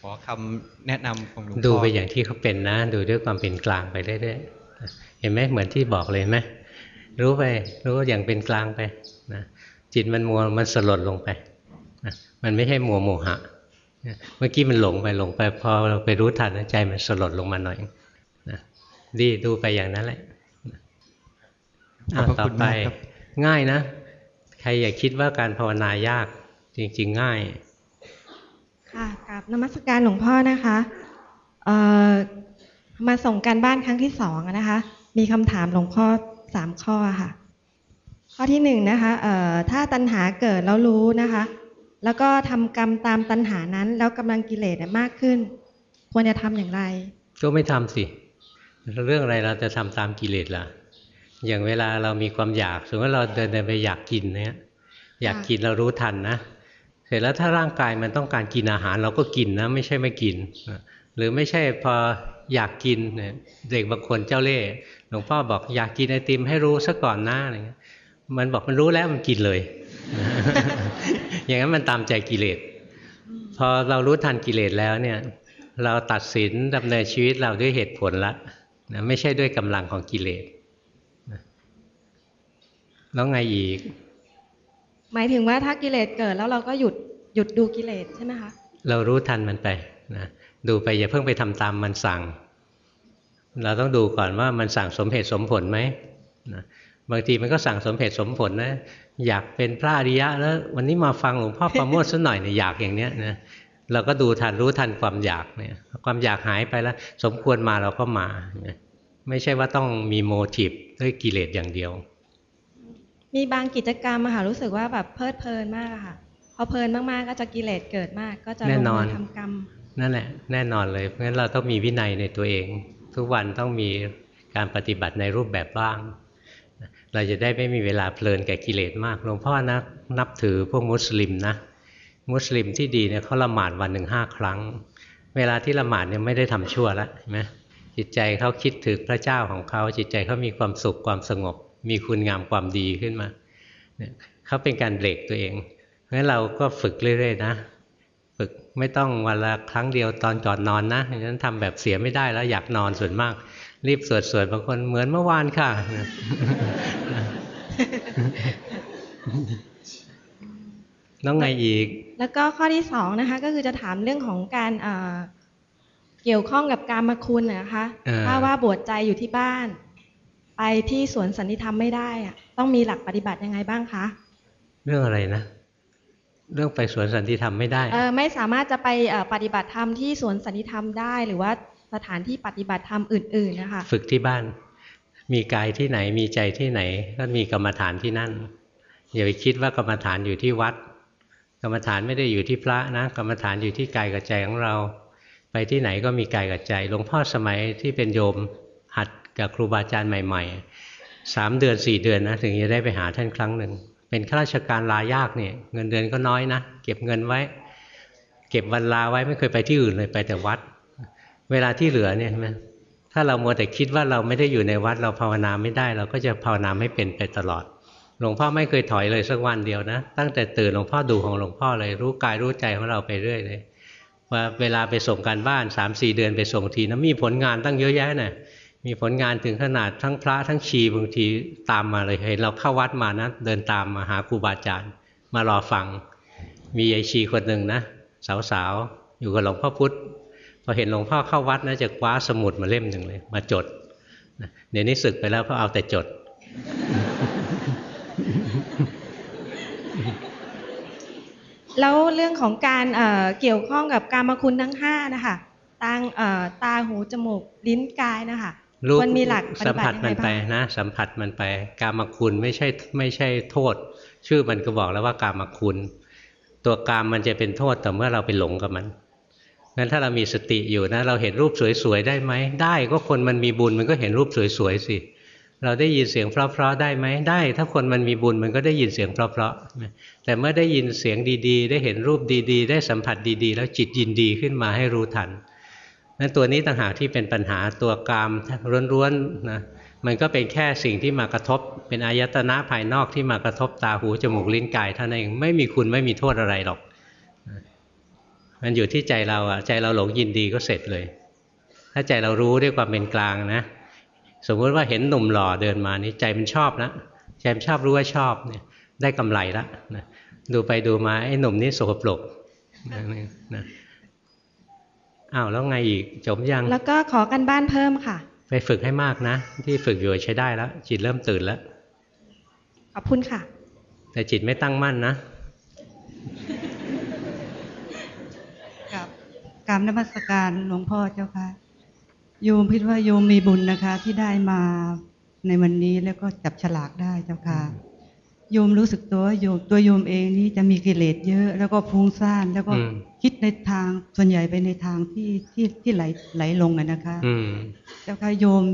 ขอคำแนะนำของหลวงพ่อ
ดูไปอย่างที่เขาเป็นนะ ดูด้วยความเป็นกลางไปเรื่อยๆเห็นไหมเหมือนที่บอกเลยเห็นไหมรู้ไป รู้อย่างเป็นกลางไปนะจิตมันมัวมันสลดลงไปนะมันไม่ใช่มัวโมหะนะ เมื่อกี้มันหลงไปหลงไปพอเราไปรู้ทันนะใจมันสลดลงมาหน่อยนะดีดูไปอย่างนั้นแหละ
ขอบพระ
อะต่อ
คุณ
ไป
มากครับ
ง่ายนะ ใครอย่าคิดว่าการภาวนายากจริง ๆ ง่าย
ค่ะกับนมัสการหลวงพ่อนะคะเอ่อมาส่งการบ้านครั้งที่สองอะนะคะ มีคำถามหลวงพ่อสามข้อค่ะ ข้อที่หนึ่งนะคะเอ่อถ้าตัณหาเกิดแล้วรู้นะคะ แล้วก็ทำกรรมตามตัณหานั้น แล้วกำลังกิเลสอะมากขึ้น ควรจะทำอย่างไร
ก็ไม่ทำสิ เรื่องอะไรเราจะทำตามกิเลสล่ะ อย่างเวลาเรามีความอยากสมมติว่าเราเดินเดินไปอยากกินเนี่ยอยากกินเรารู้ทันนะเสร็จแล้วถ้าร่างกายมันต้องการกินอาหารเราก็กินนะ ไม่ใช่ไม่กิน หรือไม่ใช่พออยากกินเนี่ยเด็กบางคนเจ้าเล่ห์หลวงพ่อบอกอยากกินไอติมให้รู้ซะก่อนหน้าอะไรเงี้ยมันบอกมันรู้แล้วมันกินเลย อย่างนั้นมันตามใจกิเลสพอเรารู้ทันกิเลสแล้วเนี่ย เราตัดสินดำเนินชีวิตเราด้วยเหตุผลละนะไม่ใช่ด้วยกำลังของกิเลสนะแล้วไงอีก
หมายถึงว่าถ้ากิเลสเกิดแล้วเราก็หยุดหยุดดูกิเลสใช่ไหมคะ
เรารู้ทันมันไปนะดูไปอย่าเพิ่งไปทำตามมันสั่ง เราต้องดูก่อนว่ามันสั่งสมเหตุสมผลไหมนะบางทีมันก็สั่งสมเหตุสมผลนะ อยากเป็นพระอริยะแล้ว วันนี้มาฟังหลวงพ่อประโมทสักหน่อยเนี่ยอยากอย่างเนี้ยนะเราก็ดูทันรู้ทันความอยากเนี่ย ความอยากหายไปแล้ว สมควรมาเราก็มานะไม่ใช่ว่าต้องมีโมทีฟด้วยกิเลสอย่างเดียว
มีบางกิจกรรมอะค่ะรู้สึกว่าแบบเพลิดเพลินมากอะค่ะพอเพลินมากๆก็จะกิเลสเกิดมาก ก็จะล
แน่
ง
นอ
มือนทำกรรม
นั่นแหละ แน่นอนเลยเพราะฉะนั้นเราต้องมีวินัยในตัวเอง ทุกวันต้องมีการปฏิบัติในรูปแบบบ้าง เราจะได้ไม่มีเวลาเพลินแก่กิเลสมากหลวงพ่อนะนับถือพวกมุสลิมนะมุสลิมที่ดีเนี่ยเขาละหมาดวันหนึ่งห้าครั้ง เวลาที่ละหมาดเนี่ยไม่ได้ทำชั่วแล้วเห็นไหมจิตใจเขาคิดถึงพระเจ้าของเขาจิตใจเขามีความสุขความสงบ มีคุณงามความดีขึ้นมาเนี่ยเขาเป็นการเบรกตัวเองเพราะฉะนั้นเราก็ฝึกเรื่อยๆนะฝึกไม่ต้องวันละครั้งเดียวตอนก่อนนอนนะอย่างนั้นทำแบบเสียไม่ได้แล้วอยากนอนส่วนมาก รีบสวดสวดบางคนเหมือนเมื่อวานค่ะน้องไงอีก
แล้วก็ข้อที่สองนะคะ ก็คือจะถามเรื่องของการเอ่อเกี่ยวข้องกับการมาคุณนะคะ
อ่า
ถ้าว่าบวชใจอยู่ที่บ้าน ไปที่สวนสันติธรรมไม่ได้อะต้องมีหลักปฏิบัติยังไงบ้างคะ
เรื่องอะไรนะ เรื่องไปสวนสันติธรรมไม่ได้
เออไม่สามารถจะไปเอ่อปฏิบัติธรรมที่สวนสันติธรรมได้หรือว่า สถานที่ปฏิบัติธรรมอื่นๆนะคะ
ฝึกที่บ้าน มีกายที่ไหนมีใจที่ไหน ก็มีกรรมฐานที่นั่น อย่าไปคิดว่ากรรมฐานอยู่ที่วัด กรรมฐานไม่ได้อยู่ที่พระนะ กรรมฐานอยู่ที่กายกับใจของเรา ไปที่ไหนก็มีกายกับใจ หลวงพ่อสมัยที่เป็นโยมหัดกับครูบาอาจารย์ใหม่ ๆ สามเดือนสี่เดือนนะถึงจะได้ไปหาท่านครั้งหนึ่ง เป็นข้าราชการลายากเนี่ยเงินเดือนก็น้อยนะ เก็บเงินไว้ เก็บวันลาไว้ไม่เคยไปที่อื่นเลยไปแต่วัด เวลาที่เหลือเนี่ยใช่ไหมถ้าเรามัวแต่คิดว่าเราไม่ได้อยู่ในวัดเราภาวนาไม่ได้ เราก็จะภาวนาไม่เป็นไปตลอด หลวงพ่อไม่เคยถอยเลยสักวันเดียวนะ ตั้งแต่ตื่นหลวงพ่อดูของหลวงพ่อเลย รู้กายรู้ใจของเราไปเรื่อยเลยว่าเวลาไปส่งการบ้าน3ามสี่เดือนไปส่งทีนะมีผลงานตั้งเยอะแยะนะมีผลงานถึงขนาดทั้งพระทั้งชีบางทีตามมาเลยเห็นเราเข้าวัดมานะเดินตามมาหาครูบาอาจารย์ มารอฟัง มียายชีคนหนึ่งนะสาวๆอยู่กับหลวงพ่อพุธ พอเห็นหลวงพ่อเข้าวัดนะจะคว้าสมุดมาเล่มหนึ่งเลย มาจดนะเดี๋ยวนี้ศึกไปแล้วเพราะเอาแต่จด
แล้วเรื่องของการเอ่อเกี่ยวข้องกับกามคุณทั้งห้านะคะตางเอ่อตาหูจมูกลิ้นกายนะคะ
รู้
ควรมีหลักป
สั
ฏิ
ม
บั
ผั
ติ
ส
ยัง
มั
ไง
นไป
บ้าง
นะ สัมผัสมันไป กามคุณไม่ใช่ไม่ใช่โทษ ชื่อมันก็บอกแล้วว่ากามคุณ ตัวกามมันจะเป็นโทษแต่เมื่อเราไปหลงกับมัน งั้นถ้าเรามีสติอยู่นะ เราเห็นรูปสวยๆได้ไหมได้ก็คนมันมีบุญมันก็เห็นรูปสวยๆสิเราได้ยินเสียงเพราะๆได้ไหมได้ ถ้าคนมันมีบุญมันก็ได้ยินเสียงเพราะๆแต่เมื่อได้ยินเสียงดีๆ ได้เห็นรูปดีๆ ได้สัมผัสดีๆ แล้วจิตยินดีขึ้นมาให้รู้ทันนั้นตัวนี้ต่างหากที่เป็นปัญหาตัวกามร้วนๆนะมันก็เป็นแค่สิ่งที่มากระทบ เป็นอายตนะภายนอกที่มากระทบตาหูจมูกลิ้นกายเท่านั้นเองไม่มีคุณไม่มีโทษอะไรหรอก มันอยู่ที่ใจเราอะใจเราหลงยินดีก็เสร็จเลย ถ้าใจเรารู้ด้วยความเป็นกลางนะ สมมติว่าเห็นหนุ่มหล่อเดินมานี่ใจมันชอบนะใจมันชอบรู้ว่าชอบเนี่ย ได้กำไรละนะดูไปดูมาไอ้หนุ่มนี่สกปรกนะนะอ้าวแล้วไงอีกจบยัง
แล้วก็ขอกันบ้านเพิ่มค่ะ
ไปฝึกให้มากนะ ที่ฝึกอยู่ใช้ได้แล้ว จิตเริ่มตื่นแล้ว
ขอบคุณค่ะ
แต่จิตไม่ตั้งมั่นนะ
กับ กรรมนมัสการหลวงพ่อเจ้าค่ะ โยมคิดว่าโยมมีบุญนะคะ ที่ได้มาในวันนี้แล้วก็จับฉลากได้เจ้าค่ะ โยมรู้สึกตัวว่าโยมตัวโยมเองนี่จะมีกิเลสเยอะ แล้วก็ฟุ้งซ่านแล้วก็
อืม
คิดในทางส่วนใหญ่ไปในทางที่ที่ที่ไหลไหลลงอะนะคะ
อืม
เจ้าค่ะโยม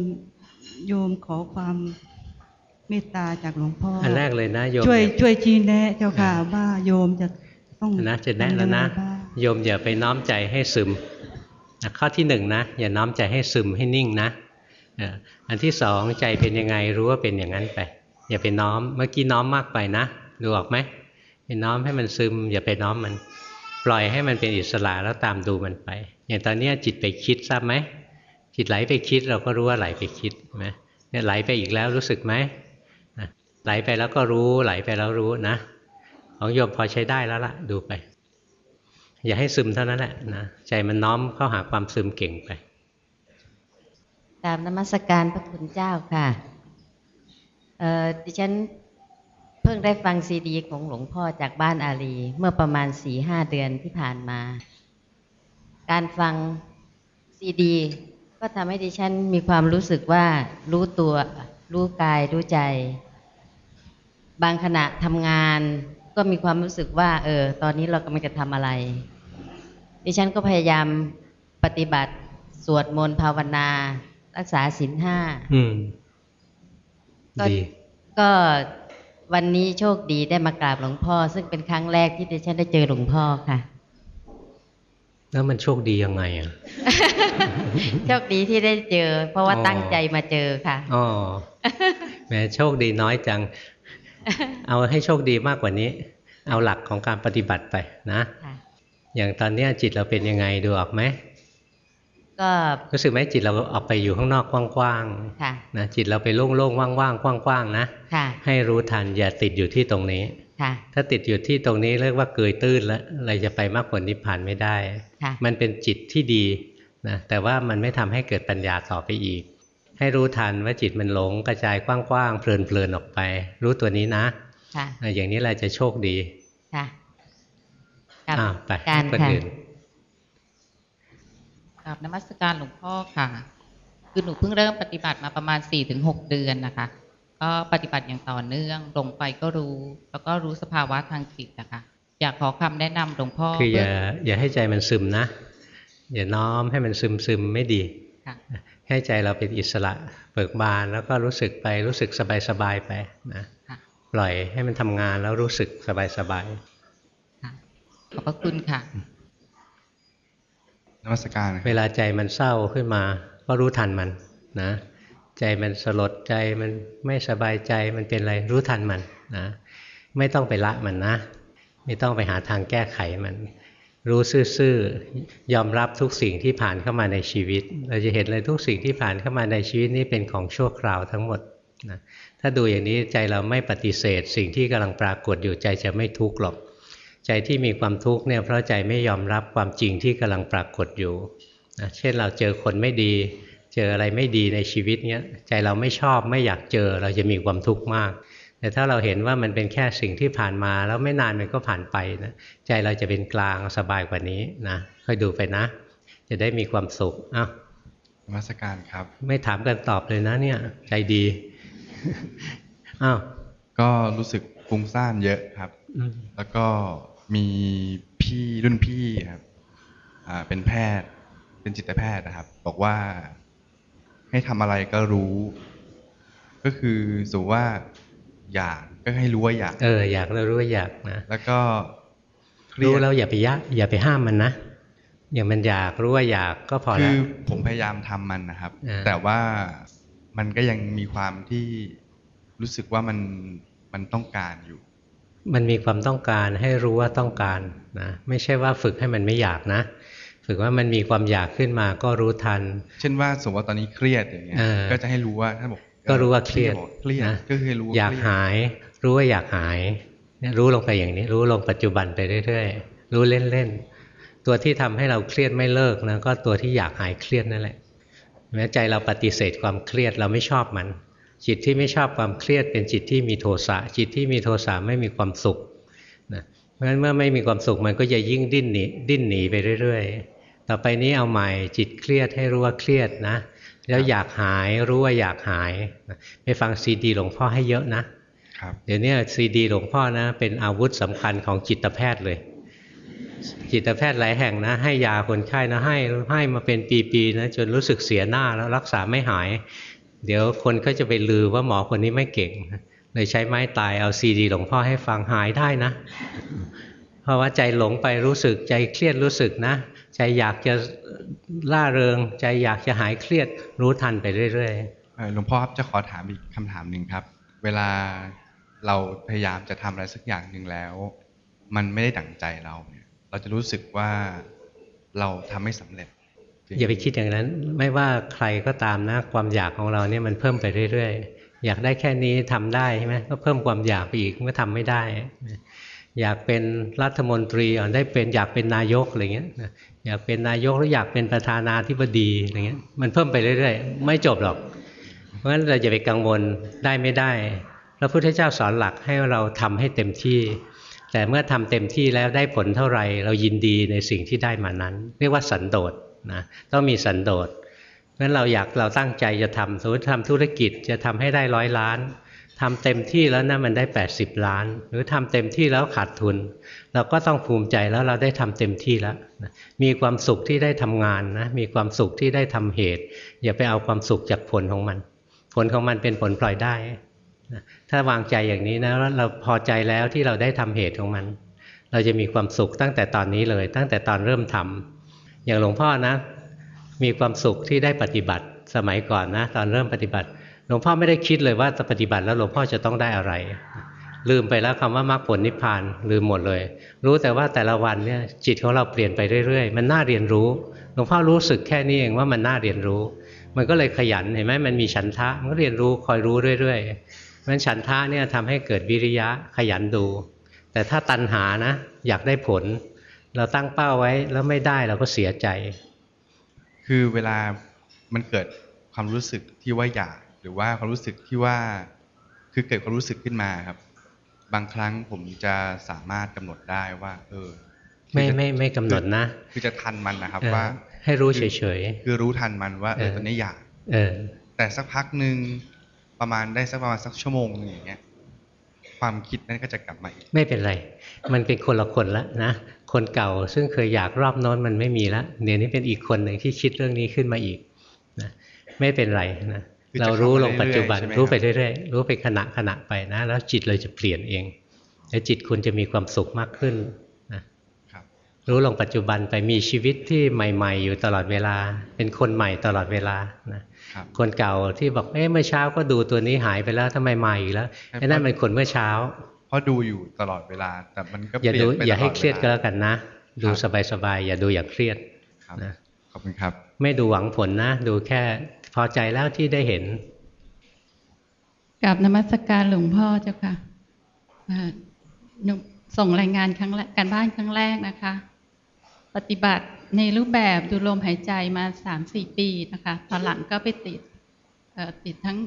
โยมขอความเมตตาจากหลวงพ่อ
อั
อั
นแรกเลยนะโยม
ช่วย
อย่า
ช่วยชี้แนะเจ้าค่ะว่าโยมจะต้อง
นะจะแนะแล้วนะ โยมอย่าไปน้อมใจให้ซึมข้อที่หนึ่งนะอย่าน้อมใจให้ซึมให้นิ่งนะอันที่สองใจเป็นยังไงรู้ว่าเป็นอย่างนั้นไป อย่าไปน้อมเมื่อกี้น้อมมากไปนะดูออกไหมไปน้อมให้มันซึม อย่าไปน้อมมัน ปล่อยให้มันเป็นอิสระแล้วตามดูมันไป อย่างตอนนี้จิตไปคิดทราบไหมจิตไหลไปคิดเราก็รู้ว่าไหลไปคิดไหมเนี่ยไหลไปอีกแล้วรู้สึกไหมไหลไปแล้วก็รู้ไหลไปแล้วรู้นะ ของโยมพอใช้ได้แล้วล่ะ ดูไป อย่าให้ซึมเท่านั้นแหละนะใจมันน้อมเข้าหาความซึมเก่งไป
กราบนมัสการพระคุณเจ้าค่ะเอ่อดิฉันเพิ่งได้ฟังซีดีของหลวงพ่อจากบ้านอาลี เมื่อประมาณสี่ห้าเดือนที่ผ่านมา การฟังซีดี ก็ทำให้ดิฉันมีความรู้สึกว่ารู้ตัว รู้กายรู้ใจ บางขณะทำงาน ก็มีความรู้สึกว่า เออ ตอนนี้เรากำลังจะทำอะไร ดิฉันก็พยายามปฏิบัติสวดมนต์ภาวนา รักษาศีลห้า
อืม
ก็
ดี
ก็วันนี้โชคดีได้มากราบหลวงพ่อ ซึ่งเป็นครั้งแรกที่ดิฉันได้เจอหลวงพ่อค่ะ
แล้วมันโชคดียังไงอะ
โชคดีที่ได้เจอ เพราะว่า
อ๋อ
ตั้งใจมาเจอค่ะ
อ๋อแหมโชคดีน้อยจัง เอาให้โชคดีมากกว่านี้ เอาหลักของการปฏิบัติไปนะ
ค่ะ
อย่างตอนเนี้ยจิตเราเป็นยังไงดูออกไหม
ก็
รู้สึกไหมจิตเราออกไปอยู่ข้างนอกกว้าง
ค่ะ
ๆนะจิตเราไปโล่งๆว่างๆกว้างๆนะ
ค่ะ
ให้รู้ทันอย่าติดอยู่ที่ตรงนี้
ค่ะ
ถ้าติดอยู่ที่ตรงนี้เรียกว่าเกยตื้นแล้วเราจะไปมากกว่านิพพานไม่ได้
ค่ะ
มันเป็นจิตที่ดีนะแต่ว่ามันไม่ทำให้เกิดปัญญาต่อไปอีก ให้รู้ทันว่าจิตมันหลงกระจายกว้างๆเพลินๆออกไป รู้ตัวนี้นะ
ค่ะ
อะอย่างนี้เราจะโชคดี
ค่ะกับ
อ้าวไป
การ
คน
ค่ะ
อื่น
กับนมัสการหลวงพ่อค่ะ คือหนูเพิ่งเริ่มปฏิบัติมาประมาณ4ี่ถึงหเดือนนะคะ ก็ปฏิบัติอย่างต่อเนื่องลงไปก็รู้ แล้วก็รู้สภาวะทางจิตนะคะอยากขอคำแนะนำหลวงพ่อ
คืออย่า
เพื่
อย่าให้ใจมันซึมนะ อย่าน้อมให้มันซึมซึมๆไม่ดี
ค่ะ
ให้ใจเราเป็นอิสระเบิกบานแล้วก็รู้สึกไปรู้สึกสบายๆไปนะ
ค่ะ
ปล่อยให้มันทำงานแล้วรู้สึกสบาย
ค่ะขอบพระคุณค่ะ
นมัสการ
ๆเวลาใจมันเศร้าขึ้นมา ก็รู้ทันมันนะ ใจมันสลดใจมันไม่สบายใจมันเป็นอะไรรู้ทันมันนะ ไม่ต้องไปละมันนะ ไม่ต้องไปหาทางแก้ไขมัน รู้ซื่อๆยอมรับทุกสิ่งที่ผ่านเข้ามาในชีวิต เราจะเห็นเลยทุกสิ่งที่ผ่านเข้ามาในชีวิตนี้เป็นของชั่วคราวทั้งหมดนะถ้าดูอย่างนี้ใจเราไม่ปฏิเสธ สิ่งที่กำลังปรากฏอยู่ใจจะไม่ทุกข์หรอก ใจที่มีความทุกข์เนี่ยเพราะใจไม่ยอมรับความจริงที่กำลังปรากฏอยู่นะเช่นเราเจอคนไม่ดี เจออะไรไม่ดีในชีวิตเนี้ยใจเราไม่ชอบไม่อยากเจอเราจะมีความทุกข์มาก แต่ถ้าเราเห็นว่ามันเป็นแค่สิ่งที่ผ่านมาแล้วไม่นานมันก็ผ่านไปนะใจเราจะเป็นกลางสบายกว่านี้นะค่อยดูไปนะ จะได้มีความสุขอ้าวน
มัสการครับ
ไม่ถามกันตอบเลยนะเนี่ย ใจดีอ้าว
ก็รู้สึกฟุ้งซ่านเยอะครับ
อืม
แล้วก็มีพี่รุ่นพี่ครับอ่าเป็นแพทย์เป็นจิตแพทย์นะครับ บอกว่าให้ทำอะไรก็รู้ ก็คือสมมติว่า อยากก็ให้รู้ว่าอยาก
เอออยากแล้วรู้ว่าอยากนะ
แล้วก็เครี
รู้
ยด
แล้วอย่าไปยะอย่าไปห้ามมันนะอย่างมันอยากรู้ว่าอยากก็พอ
คื
แล้ว
อผมพยายามทำมันนะครับ
อ่า
แต่ว่ามันก็ยังมีความที่รู้สึกว่ามันมันต้องการอยู่
มันมีความต้องการให้รู้ว่าต้องการนะไม่ใช่ว่าฝึกให้มันไม่อยากนะ ฝึกว่ามันมีความอยากขึ้นมาก็รู้ทัน
เช่นว่าสมมติว่าตอนนี้เครียดอย่างเงี้ย
เออ
ก็จะให้รู้ว่าถ้าบอก
ก็รู้ว่าเครียด
บอกเครียด
นะ
ก็คือรู้ว่
อยาก
เครีด
หาย รู้ว่าอยากหายเนี่ยรู้ลงไปอย่างนี้ รู้ลงปัจจุบันไปเรื่อยๆ รู้เล่นๆ ตัวที่ทำให้เราเครียดไม่เลิกนะก็ตัวที่อยากหายเครียดนั่นแหละแม้ใจเราปฏิเสธความเครียดเราไม่ชอบมัน จิตที่ไม่ชอบความเครียดเป็นจิตที่มีโทสะจิตที่มีโทสะไม่มีความสุขนะเพราะฉะนั้นเมื่อไม่มีความสุขมันก็จะยิ่งดิ้นหนีดิ้นหนีไปเรื่อย ๆ ต่อไปนี้เอาใหม่จิตเครียดให้รู้ว่าเครียดนะ แล้วอยากหายรู้ว่าอยากหายนะไปฟังซีดีหลวงพ่อให้เยอะนะ
ครับ
เดี๋ยวนี้ซีดีหลวงพ่อนะ เป็นอาวุธสำคัญของจิตแพทย์เลย จิตแพทย์หลายแห่งนะ ให้ยาคนไข้นะให้ให้มาเป็นปีๆนะจนรู้สึกเสียหน้าแล้วรักษาไม่หาย เดี๋ยวคนก็จะไปลือว่าหมอคนนี้ไม่เก่งเลยใช้ไม้ตายเอาซีดีหลวงพ่อให้ฟังหายได้นะ เพราะว่าใจหลงไปรู้สึกใจเครียดรู้สึกนะ ใจอยากจะล่าเริง ใจอยากจะหายเครียดรู้ทันไปเรื่อย
เอ่อหลวงพ่อครับจะขอถามอีกคำถามหนึ่งครับ เวลาเราพยายามจะทำอะไรสักอย่างหนึ่งแล้ว มันไม่ได้ดั่งใจเราเนี่ย เราจะรู้สึกว่าเราทำไม่สำเร็จ
ๆอย่าไปคิดอย่างนั้น ไม่ว่าใครก็ตามนะความอยากของเราเนี่ยมันเพิ่มไปเรื่อยๆ อยากได้แค่นี้ทำได้ใช่ไหมก็เพิ่มความอยากไปอีกก็ทำไม่ได้ อยากเป็นรัฐมนตรีอะได้เป็นอยากเป็นนายกอะไรเงี้ยอยากเป็นนายกหรืออยากเป็นประธานาธิบดีอะไรเงี้ยมันเพิ่มไปเรื่อยๆ ไม่จบหรอก เพราะฉะนั้นเราอย่าไปกังวลได้ไม่ได้พระพุทธเจ้าสอนหลักให้เราทำให้เต็มที่ แต่เมื่อทำเต็มที่แล้วได้ผลเท่าไหร่ เรายินดีในสิ่งที่ได้มานั้น เรียกว่าสันโดษนะต้องมีสันโดษเพราะฉะนั้นเราอยากเราตั้งใจจะทำสมมติทำธุรกิจจะทำให้ได้ร้อยล้าน ทำเต็มที่แล้วนะมันได้ 80 ล้าน หรือทำเต็มที่แล้วขาดทุน เราก็ต้องภูมิใจแล้วเราได้ทำเต็มที่แล้วมีความสุขที่ได้ทำงานนะมีความสุขที่ได้ทำเหตุ อย่าไปเอาความสุขจากผลของมัน ผลของมันเป็นผลปล่อยได้ถ้าวางใจอย่างนี้นะเราพอใจแล้วที่เราได้ทำเหตุของมัน เราจะมีความสุขตั้งแต่ตอนนี้เลย ตั้งแต่ตอนเริ่มทำอย่างหลวงพ่อนะ มีความสุขที่ได้ปฏิบัติสมัยก่อนนะ ตอนเริ่มปฏิบัติ หลวงพ่อไม่ได้คิดเลยว่าจะปฏิบัติแล้วหลวงพ่อจะต้องได้อะไร ลืมไปแล้วคำว่ามรรคผลนิพพานลืมหมดเลย รู้แต่ว่าแต่ละวันเนี่ยจิตของเราเปลี่ยนไปเรื่อยๆ มันน่าเรียนรู้ หลวงพ่อรู้สึกแค่นี้เองว่ามันน่าเรียนรู้ มันก็เลยขยันเห็นไหมมันมีฉันทะมันก็เรียนรู้คอยรู้เรื่อยๆเพราะฉะนั้นฉันทะเนี่ยทำให้เกิดวิริยะขยันดู แต่ถ้าตัณหานะอยากได้ผล เราตั้งเป้าไว้แล้วไม่ได้เราก็เสียใจ
คือเวลามันเกิดความรู้สึกที่ว่าอยาก หรือว่าความรู้สึกที่ว่าคือเกิดความรู้สึกขึ้นมาครับ บางครั้งผมจะสามารถกำหนดได้ว่า เออ
ไม่ไม่ไม่กำหนดนะ
คือจะทันมันนะครับ
เออ
ว่า
ให้รู้เฉย
ๆคือรู้ทันมันว่าเออ
เออ
ตอนนี้อยาก
ๆเออ
แต่สักพักหนึ่งประมาณได้สักประมาณสักชั่วโมงหนึงอย่างเงี้ยความคิดนั้นก็จะกลับมาอีก
ไม่เป็นไร มันเป็นคนละคนละนะคนเก่าซึ่งเคยอยากรอบโน้นมันไม่มีละเดี๋ยวนี้เป็นอีกคนหนึ่งที่คิดเรื่องนี้ขึ้นมาอีกนะไม่เป็นไรนะ
คือจะ
เรารู้ลง
เข้ามา
ปัจจุบัน
เรื่อยๆใช่ไหม
รู้ไป
ครับ
เรื่อยๆรู้ไปขณะขณะไปนะ แล้วจิตเราจะเปลี่ยนเอง แล้วจิตคุณจะมีความสุขมากขึ้นนะครับรู้ลงปัจจุบันไปมีชีวิตที่ใหม่ ๆ อยู่ตลอดเวลา เป็นคนใหม่ตลอดเวลานะ
ครับ
คนเก่าที่บอกเอ๊ะเมื่อเช้าก็ดูตัวนี้หายไปแล้วทำไมมาอีกแล้วไอ้นั่นเป็นคนเมื่อเช้า
เพราะดูอยู่ตลอดเวลาแต่มันก็
อย่า
เปลี่ย
ดู
นไป
อย่าให้
ตลด
เครียดก็
วล
แล้วกันนะ ดูสบายๆอย่าดูอย่างเครียด
ครับ
นะ
ขอบคุณครับ
ไม่ดูหวังผลนะ ดูแค่ พอใจแล้วที่ได้เห็น
กับนมัสการหลวงพ่อเจ้าค่ะอ่าหนูส่งรายงานครั้งแรกการบ้านครั้งแรกนะคะ ปฏิบัติในรูปแบบดูลมหายใจมาสามสี่ปีนะคะตอนหลังก็ไปติดเอ่อติดทั้ง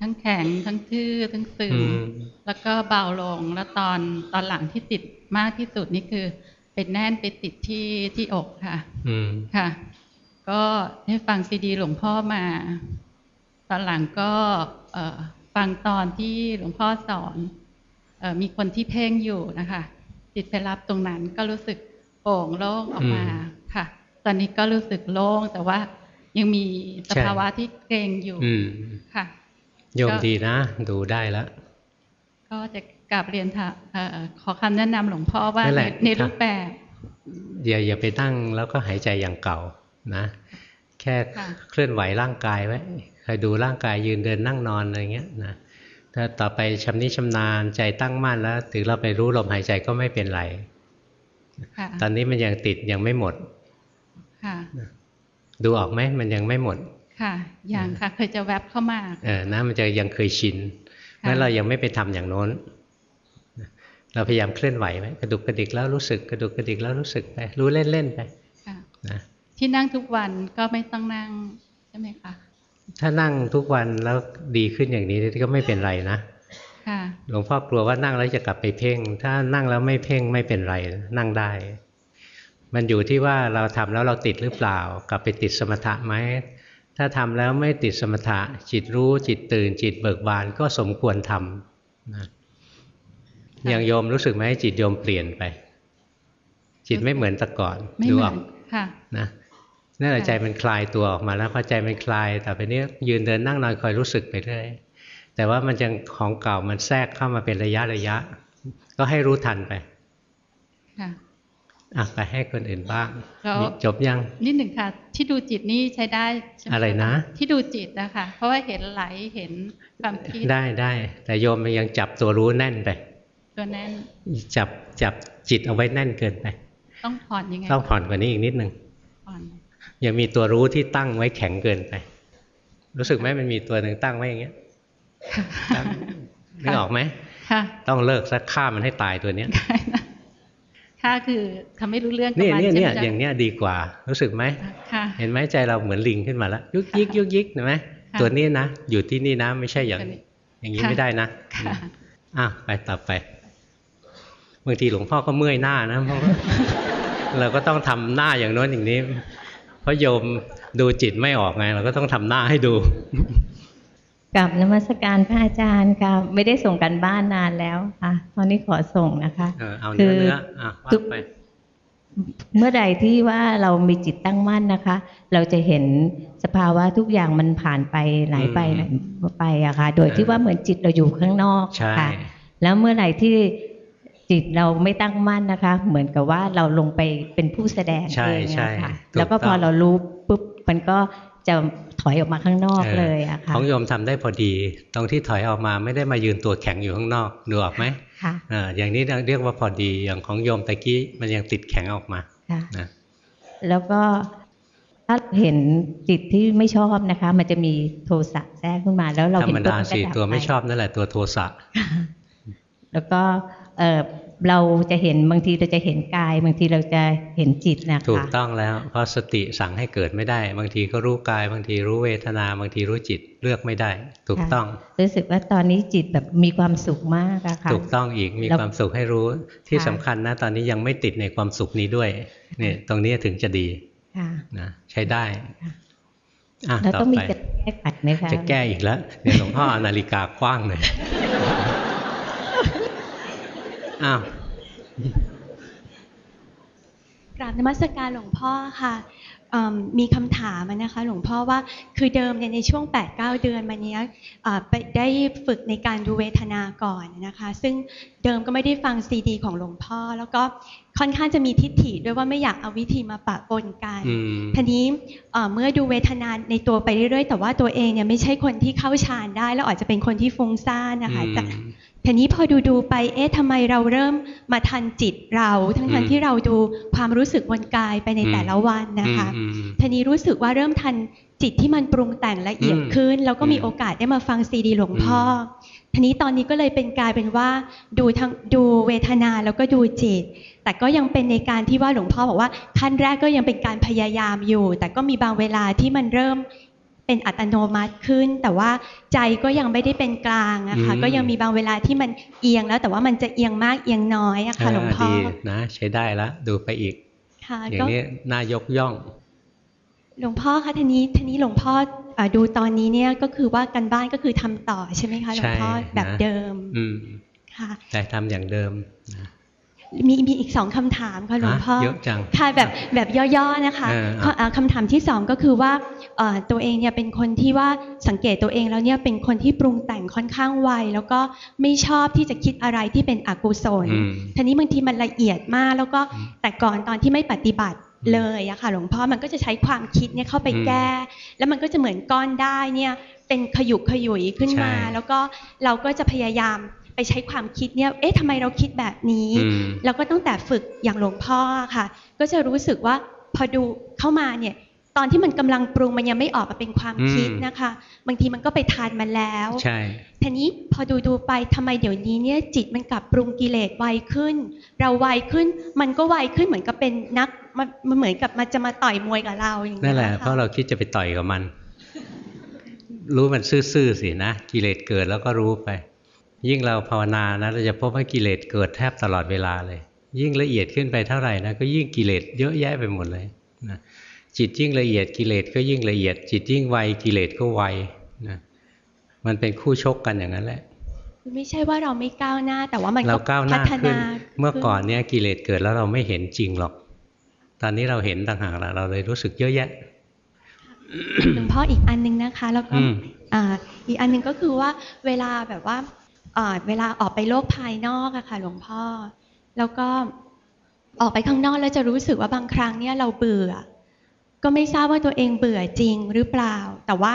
ทั้งแข็งทั้งทื่อทั้งซึม
อืม
แล้วก็เบาลงแล้วตอนตอนหลังที่ติดมากที่สุดนี่คือ เป็นแน่นไปติดที่ที่อกค่ะ
อืม
ค่ะ ก็ได้ฟังซีดี หลวงพ่อมา ตอนหลังก็เอ่อฟังตอนที่หลวงพ่อสอนเออมีคนที่เพ่งอยู่นะคะจิตไปรับตรงนั้นก็รู้สึกโปร่งโล่งออกมา
อืม
ค่ะ ตอนนี้ก็รู้สึกโล่งแต่ว่ายังมีส
ใช่
ภาวะที่เกรงอยู่
อืม
ค่ะ
โยม
ก็
ดีนะ ดูได้แล้ว
ก็จะกลับเรียนถามเอ่อขอคำแนะนำหลวงพ่อว่า
นั่นแห
ใน
ละ
ใน
ค่ะ
รูปแบบ
อย่าอย่าไปนั่งแล้วก็หายใจอย่างเก่า นะแค่
ค่ะ
เคลื่อนไหวร่างกายไว้คอยดูร่างกายยืนเดินนั่งนอนอะไรเงี้ยนะถ้าต่อไปชำนิชำนาญใจตั้งมั่นแล้วถึงเราไปรู้ลมหายใจก็ไม่เป็นไร
ค่ะ
ตอนนี้มันยังติดยังไม่หมด
ค่ะ
ดูออกไหมมันยังไม่หมด
ค่ะ อย่างค่ะเคยจะแวบเข้ามา
เออนะมันจะยังเคยชิน
ค่ะ
งั้นเรายังไม่ไปทำอย่างโน้น เราพยายามเคลื่อนไหวไหมกระดุกกระดิกแล้วรู้สึก กระดุกกระดิกแล้วรู้สึกไป รู้เล่นๆไป
ค่ะ
นะ
ที่นั่งทุกวันก็ไม่ต้องนั่งใช่ไหมคะ
ถ้านั่งทุกวันแล้วดีขึ้นอย่างนี้ก็ไม่เป็นไรนะ
ค่ะ
หลวงพ่อกลัวว่านั่งแล้วจะกลับไปเพ่ง ถ้านั่งแล้วไม่เพ่งไม่เป็นไรนั่งได้ มันอยู่ที่ว่าเราทำแล้วเราติดหรือเปล่า กลับไปติดสมถะไหมถ้าทำแล้วไม่ติดสมถะ จิตรู้จิตตื่น จิตเบิกบานก็สมควรทำนะอย่างโยมรู้สึกไหมจิตโยมเปลี่ยนไป จิตไม่เหมือนแต่ก่อน
ไม่
ดู
เหมื
อ
อ
อนก
ค่ะ
นะ นั่นแหละ
ค่ะ
ใจมันคลายตัวออกมาแล้วพอใจมันคลายแต่ไปนี้ยืนเดินนั่งนอนคอยรู้สึกไปเรื่อยแต่ว่ามันยังของเก่ามันแทรกเข้ามาเป็นระยะระยะ ก็ให้รู้ทันไป
ค่ะ
อะไปให้คนอื่นบ้าง
แล้ว
นี่จบยัง
นิดหนึ่งค่ะ ที่ดูจิตนี่ใช้ได้ใช่หม
อะไรนะ
ที่ดูจิตนะคะ เพราะว่าเห็นไหลเห็นความคิด
ได้ได้ แต่โยมมันยังจับตัวรู้แน่นไป
ตัวแน่น
จับจับจิตเอาไว้แน่นเกินไป
ต้องผ่อนยังไง
ต้องผ่อนกว่านี้อีกนิดหนึ่ง
ผ่อน
ยังมีตัวรู้ที่ตั้งไว้แข็งเกินไป รู้สึกไหมมันมีตัวหนึ่งตั้งไว้อย่างเงี้ยตั้งนึกออกไหม
ค่ะ
ต้องเลิกสักฆ่ามันให้ตายตัวเนี้ย
ค่ะคือทำให้รู้เรื่องกับ
นี่
มัน
เนี่ย
ใช่
เนี่ย
ไหม
อย่างเนี้ยดีกว่า รู้สึกไหม
ค่ะ
เห็นไหมใจเราเหมือนลิงขึ้นมาแล้ว ยุกยิกยุกยิกเห็นไหม
ค่ะ
ตัวนี้นะ อยู่ที่นี่นะไม่ใช่อย่าง
ตัวนี้
อย่างนี้
ค่ะ
ไม่ได้นะ
ค่ะ
อะไปต่อไปบางทีหลวงพ่อก็เมื่อยหน้านะเพราะว่าเราก็ต้องทำหน้าอย่างโน้นอย่างนี้เพราะโยมดูจิตไม่ออกไง เราก็ต้องทำหน้าให้ดู
กับนมัสการพระอาจารย์ค่ะ ไม่ได้ส่งกันบ้านนานแล้วค่ะตอนนี้ขอส่งนะคะ
เออเอาเนื้อ
คือ
เนื้ออะว่า
ทุก
ไป
เมื่อใดที่ว่าเรามีจิตตั้งมั่นนะคะ เราจะเห็นสภาวะทุกอย่างมันผ่านไปไหลไปไหลไปอะค่ะ โดยที่ว่าเหมือนจิตเราอยู่ข้างนอก
ใช่
ค่ะ แล้วเมื่อไหร่ที่ จิตเราไม่ตั้งมั่นนะคะ เหมือนกับว่าเราลงไปเป็นผู้แสดง
ใช่
เอง
ใช่
อะค่ะ
ถูก
แล้วก็พอ
ต้อง
เรารู้ปุ๊บมันก็จะถอยออกมาข้างนอกเลยอะค่ะ
ของโยมทำได้พอดี ตรงที่ถอยออกมาไม่ได้มายืนตัวแข็งอยู่ข้างนอกดูออกไหม
ค่ะ
อ่าอย่างนี้เรียกว่าพอดีอย่างของโยมตะกี้มันยังติดแข็งออกมา
ค่ะ
นะ
แล้วก็ถ้าเห็นจิตที่ไม่ชอบนะคะ มันจะมีโทสะแทรกขึ้นมา แล้วเรา
ธร
เห็น
รม
ปุ๊บ
ดา
มันก็
สิ
ดับ
ตัวไม่
ป
ชอบนั่นแหละตัวโทสะ
แล้วก็ เออเราจะเห็นบางทีเราจะเห็นกาย บางทีเราจะเห็นจิตนะคะ
ถูกต้องแล้วเพราะสติสั่งให้เกิดไม่ได้ บางทีก็รู้กาย บางทีรู้เวทนา บางทีรู้จิตเลือกไม่ได้ ถูกต้อง
รู้สึกว่าตอนนี้จิตแบบมีความสุขมากอะค่ะ
ถูกต้องอีกมี
แล้ว
ความสุขให้รู้ที่
ค่ะ
สำคัญนะ ตอนนี้ยังไม่ติดในความสุขนี้ด้วยเนี่ยตรงนี้ถึงจะดี
ค่ะ
นะใช้ได้อะ
แล้ว
ต่อ
ต้องมี
ไป
จะแก้ขัดไหมคะ
จะแก้อีกแล้วเดี๋ยวหลวงพ่อเอานาฬิกากว้างหน่อย อ้าว
กราบนมัสการหลวงพ่อค่ะเอิ่มมีคำถามอะนะคะหลวงพ่อว่าคือเดิมเนี่ยในช่วง 8-9 เดือนมาเนี้ยอ่าไปได้ฝึกในการดูเวทนาก่อนนะคะซึ่งเดิมก็ไม่ได้ฟังซีดี ของหลวงพ่อ แล้วก็ค่อนข้างจะมีทิฏฐิด้วยว่าไม่อยากเอาวิธีมาปะปนกัน
อืม
ทีนี้เอ่อเมื่อดูเวทนาในตัวไปเรื่อยๆ แต่ว่าตัวเองเนี่ยไม่ใช่คนที่เข้าฌานได้ แล้วอาจจะเป็นคนที่ฟุ้งซ่านนะคะ
อืม
แต่ ทีนี้พอดูดูๆไป เอ๊ะทำไมเราเริ่มมาทันจิตเรา ทั้ง
อื
ทัน
ม
ที่เราดูความรู้สึกบนกายไปใน
อืม
แต่ละวันนะคะ
อืมอืม
ทีนี้รู้สึกว่าเริ่มทันจิตที่มันปรุงแต่งละเอียด
อืม
ขึ้น แล้วก็มี
อืม
โอกาสได้มาฟังซีดีหลวงพ่ออทีนี้ตอนนี้ก็เลยเป็นกลายเป็นว่าดูทั้งดูเวทนาแล้วก็ดูจิต แต่ก็ยังเป็นในการที่ว่าหลวงพ่อบอกว่าขั้นแรกก็ยังเป็นการพยายามอยู่ แต่ก็มีบางเวลาที่มันเริ่ม เป็นอัตโนมัติขึ้น แต่ว่าใจก็ยังไม่ได้เป็นกลางอะค่ะ
อืม
ก็ยังมีบางเวลาที่มันเอียงแล้ว แต่ว่ามันจะเอียงมากเอียงน้อยอะค่ะหลวงพ่อ
ดีนะใช้ได้ละดูไปอีก
ค่ะ
อย่า
ก็
งนี้น่ายกย่อง
หลวงพ่อคะทีนี้ทีนี้หลวงพ่ออ่าดูตอนนี้เนี่ยก็คือว่ากันบ้านก็คือทำต่อใช่ไหมคะหลวงพ่อ
ใช่
แบบ
นะ
เดิม
อืม
ค่ะ
แต่ทำอย่างเดิมนะ
มีมีอีกสองคำถามค่ะหลวงพ่อ
เยอะจัง
ค่ะแบบแบบย่อๆนะคะ
เออ
ข้ออ่าคำถามที่สองก็คือว่าเอ่อตัวเองเนี่ยเป็นคนที่ว่าสังเกตตัวเองแล้วเนี่ยเป็นคนที่ปรุงแต่งค่อนข้างไวแล้วก็ไม่ชอบที่จะคิดอะไรที่เป็นอกุศล
อืม
ทีนี้บางทีมันละเอียดมาก แล้วก็แต่ก่อนตอนที่ไม่ปฏิบัติเลยอะค่ะหลวงพ่อมันก็จะใช้ความคิดเนี่ยเข้าไป
อืม
แก้ แล้วมันก็จะเหมือนก้อนได้เนี่ยเป็นขยุกขยุยขึ้นมา
ใช่
แล้วก็เราก็จะพยายาม ไปใช้ความคิดเนี่ย เอ๊ะทำไมเราคิดแบบนี้
อืม
แล้วก็ตั้งแต่ฝึกอย่างหลวงพ่อค่ะ ก็จะรู้สึกว่าพอดูเข้ามาเนี่ย ตอนที่มันกำลังปรุงมันยังไม่ออกมาเป็นความคิด
อืม
นะคะ บางทีมันก็ไปทานมันแล้ว
ใช่
ทีนี้พอดูดูๆไปทำไมเดี๋ยวนี้เนี่ยจิตมันกลับปรุงกิเลสไวขึ้น เราไวขึ้น มันก็ไวขึ้นเหมือนกับเป็นนักมันมันเหมือนกับมันจะมาต่อยมวยกับเราอย่าง
นั่
เงี้
น
ย
แหละ
ค่
เพราะเราคิดจะไปต่อยกับมัน รู้มันซื่อๆสินะกิเลสเกิดแล้วก็รู้ไป ยิ่งเราภาวนานะเราจะพบว่ากิเลสเกิดแทบตลอดเวลาเลย ยิ่งละเอียดขึ้นไปเท่าไหร่นะก็ยิ่งกิเลสเยอะแยะไปหมดเลยนะจิตยิ่งละเอียดกิเลสก็ยิ่งละเอียด จิตยิ่งไวกิเลสก็ไวนะมันเป็นคู่ชกกันอย่างนั้นแหละ
คือไม่ใช่ว่าเราไม่ก้าวหน้า แต่ว่ามัน
เราก้าวห
พั
น้า
ฒ
ขึ้น
นา
เมื่อก่อนเนี่ยกิเลสเกิดแล้วเราไม่เห็นจริงหรอก ตอนนี้เราเห็นต่างหากละเราเลยรู้สึกเยอะแยะ
หลวงพ่ออีกอันนึงนะคะ แล้วก็
อืม
อ่าอีกอันหนึงก็คือว่าเวลาแบบว่าอ่า เวลาออกไปโลกภายนอกอะค่ะหลวงพ่อ แล้วก็ออกไปข้างนอกแล้วจะรู้สึกว่าบางครั้งเนี่ยเราเบื่อ ก็ไม่ทราบว่าตัวเองเบื่อจริงหรือเปล่า แต่ว่า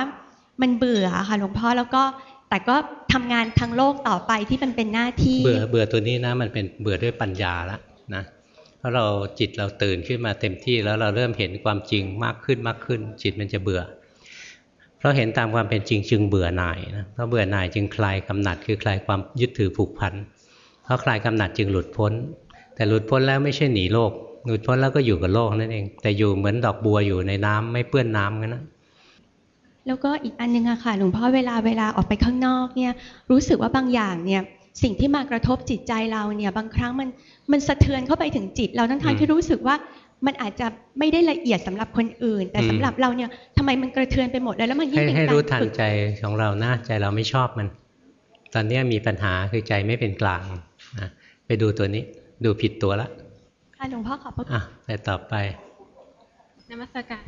มันเบื่อค่ะหลวงพ่อแล้วก็แต่ก็ทำงานทางโลกต่อไปที่มันเป็นหน้าที่
เบื่อเบื่อตัวนี้นะมันเป็นเบื่อด้วยปัญญาละนะเพราะเราจิตเราตื่นขึ้นมาเต็มที่แล้วเราเริ่มเห็นความจริงมากขึ้นมากขึ้น จิตมันจะเบื่อ เพราะเห็นตามความเป็นจริงจึงเบื่อหน่ายนะเพราะเบื่อหน่ายจึงคลายกำหนัดคือคลายความยึดถือผูกพันเพราะคลายกำหนัดจึงหลุดพ้น แต่หลุดพ้นแล้วไม่ใช่หนีโลกหลุดพ้นแล้วก็อยู่กับโลกนั่นเอง แต่อยู่เหมือนดอกบัวอยู่ในน้ำไม่เปื้อนน้ำกันนะ
แล้วก็อีกอันนึงอะค่ะหลวงพ่อเวลาเวลาออกไปข้างนอกเนี่ยรู้สึกว่าบางอย่างเนี่ยสิ่งที่มากระทบจิตใจเราเนี่ยบางครั้งมันมันสะเทือนเข้าไปถึงจิต เราทั้งทาง
อืม
ที่รู้สึกว่า มันอาจจะไม่ได้ละเอียดสำหรับคนอื่น แต่
อืม
สำหรับเราเนี่ยทำไมมันกระเทือนไปหมดเลยแล้วมันยิ่
ให้
งเป็น
ให้
การ
รู้ทัน
ฝึก
ใจของเรานะใจเราไม่ชอบมัน ตอนนี้มีปัญหาคือใจไม่เป็นกลางนะไปดูตัวนี้ดูผิดตัวละ
ค่ะหลวงพ่อขอบพระคุณ
อะไปต่อไป
นมัสการ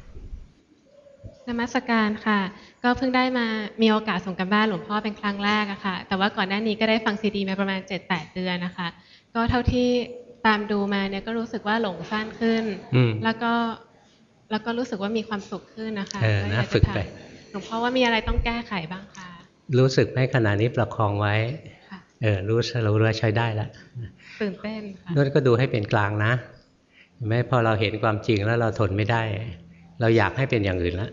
นมัสการค่ะ ก็เพิ่งได้มามีโอกาสส่งกันบ้านหลวงพ่อเป็นครั้งแรกอะค่ะ แต่ว่าก่อนหน้านี้ก็ได้ฟังซีดีมาประมาณ 7-8 เดือนนะคะ ก็เท่าที่ ตามดูมาเนี่ยก็รู้สึกว่าหลงสั้นขึ้น
อืม
แล้วก็แล้วก็รู้สึกว่ามีความสุขขึ้นนะคะ
เออ
ก็
นะ
ยาจ
ฝึก
ถาม
ไป
หลวงพ่อว่ามีอะไรต้องแก้ไขบ้างคะ
รู้สึกไหมขณะนี้ประคองไว้
ค่ะ
เออรู้รู้ว่าใช้ได้ละ
ตื่นเต้นค่ะ
นั่นก็ดูให้เป็นกลางนะเห็นไหมพอเราเห็นความจริงแล้วเราทนไม่ได้ เราอยากให้เป็นอย่างอื่นแล้ว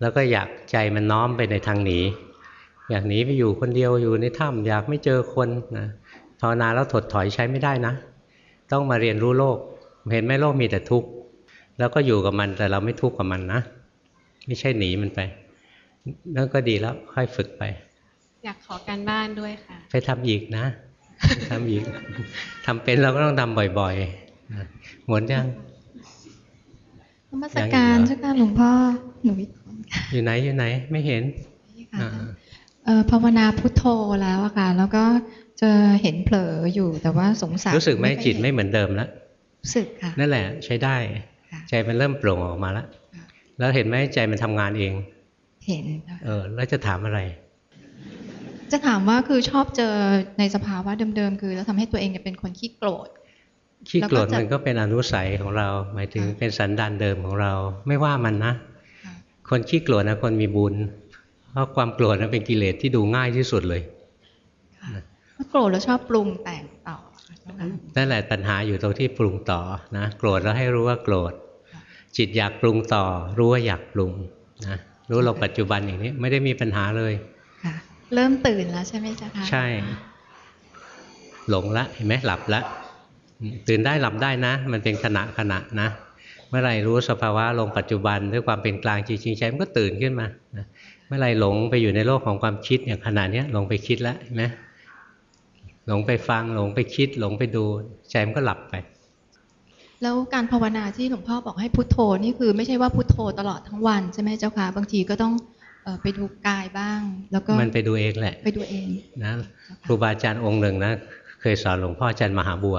แล้วก็อยากใจมันน้อมไปในทางหนีอยากหนีไปอยู่คนเดียวอยู่ในถ้ำอยากไม่เจอคนนะภาวนาแล้วถดถอยใช้ไม่ได้นะ ต้องมาเรียนรู้โลก เห็นไหมโลกมีแต่ทุกข์แล้วก็อยู่กับมันแต่เราไม่ทุกข์กับมันนะ ไม่ใช่หนีมันไปนั่นก็ดีแล้วค่อยฝึกไป
อยากขอการบ้านด้วยค่ะ
ไปทำอีกนะไปทำอีกทำเป็นเราก็ต้องทำบ่อยๆนะหมดยัง
นมัสการ
ยังอีกเหรอ
เจ้าค่ะหลวงพ่อหนู
อยู่ไหนอยู่ไหนไม่เห็นอ่า
เอ่อภาวนาพุทโธแล้วอะค่ะแล้วก็ จะเห็นเผลออยู่แต่ว่าสงสัย
รู้สึกไหม
ค่อย
จิต
เห็น
ไม่เหมือนเดิมแล้ว
รู้สึกค่ะ
นั่นแหละใช้ได้ ใจมันเริ่มโปร่งออกมาแล้วแล้วเห็นไหมใจมันทำงานเอง
เห็น
เออ แล้วจะถามอะไร
จะถามว่าคือชอบเจอในสภาวะเดิมๆคือแล้วทำให้ตัวเองเนี่ยเป็นคนขี้โกรธ
ขี้โกรธ
แล้วก็จะ
มันก็เป็นอนุสัยของเรา หมายถึงเป็นสันดานเดิมของเรา ไม่ว่ามันนะ คนขี้โกรธนะคนมีบุญ เพราะความโกรธนั้นเป็นกิเลสที่ดูง่ายที่สุดเลย
เพราะ ถ้าโกรธแล้วชอบปรุงแต่งต่อค่ะเจ้าค่ะ
นั่นแหละตัณหาอยู่ตรงที่ปรุงต่อนะโกรธแล้วให้รู้ว่าโกรธ จิตอยากปรุงต่อ รู้ว่าอยากปรุงนะรู้ลงปัจจุบันอย่างนี้ ไม่ได้มีปัญหาเลย
ค่ะเริ่มตื่นแล้วใช่ไหมเจ้าค่ะ
ใช่ หลงละเห็นไหมหลับละอืมตื่นได้หลับได้นะ มันเป็นขณะขณะนะ เมื่อไหรรู้สภาวะลงปัจจุบันด้วยความเป็นกลางจริงๆใจมันก็ตื่นขึ้นมานะเมื่อไหรหลงไปอยู่ในโลกของความคิดอย่างขณะเนี้ยหลงไปคิดแล้วเห็นไหม หลงไปฟังหลงไปคิดหลงไปดูใจมันก็หลับไป
แล้วการภาวนาที่หลวงพ่อบอกให้พุทโธนี่คือไม่ใช่ว่าพุทโธตลอดทั้งวันใช่ไหมเจ้าค่ะบางทีก็ต้องเอ่อไปดูกายบ้าง แล้วก็
มันไปดูเองแหละ
ไปดูเอง
นะครูบาอาจารย์องค์หนึ่งนะเคยสอนหลวงพ่ออาจารย์มหาบัว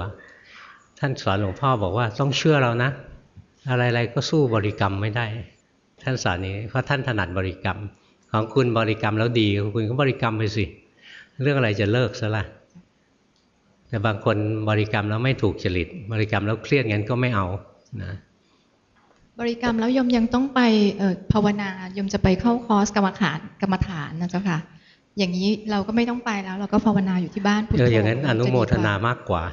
ท่านสอนหลวงพ่อบอกว่าต้องเชื่อเรานะ อะไรๆก็สู้บริกรรมไม่ได้ ท่านสอนนี้เพราะท่านถนัดบริกรรม ของคุณบริกรรมแล้วดีคุณก็บริกรรมไปสิ เรื่องอะไรจะเลิกซะละ แต่บางคนบริกรรมแล้วไม่ถูกจริต บริกรรมแล้วเครียดงั้นก็ไม่เอานะ
บริกรรมแล้วยมยังต้องไปเอ่อภาวนายมจะไปเข้าคอร์สกรรมฐานกรรมฐานนะเจ้าค่ะ อย่างนี้เราก็ไม่ต้องไปแล้ว เราก็ภาวนาอยู่ที่บ้านพุท
เอ
โธ
ออย่างนั้นอนุโมทนา
จะดีกว่
มากกว่า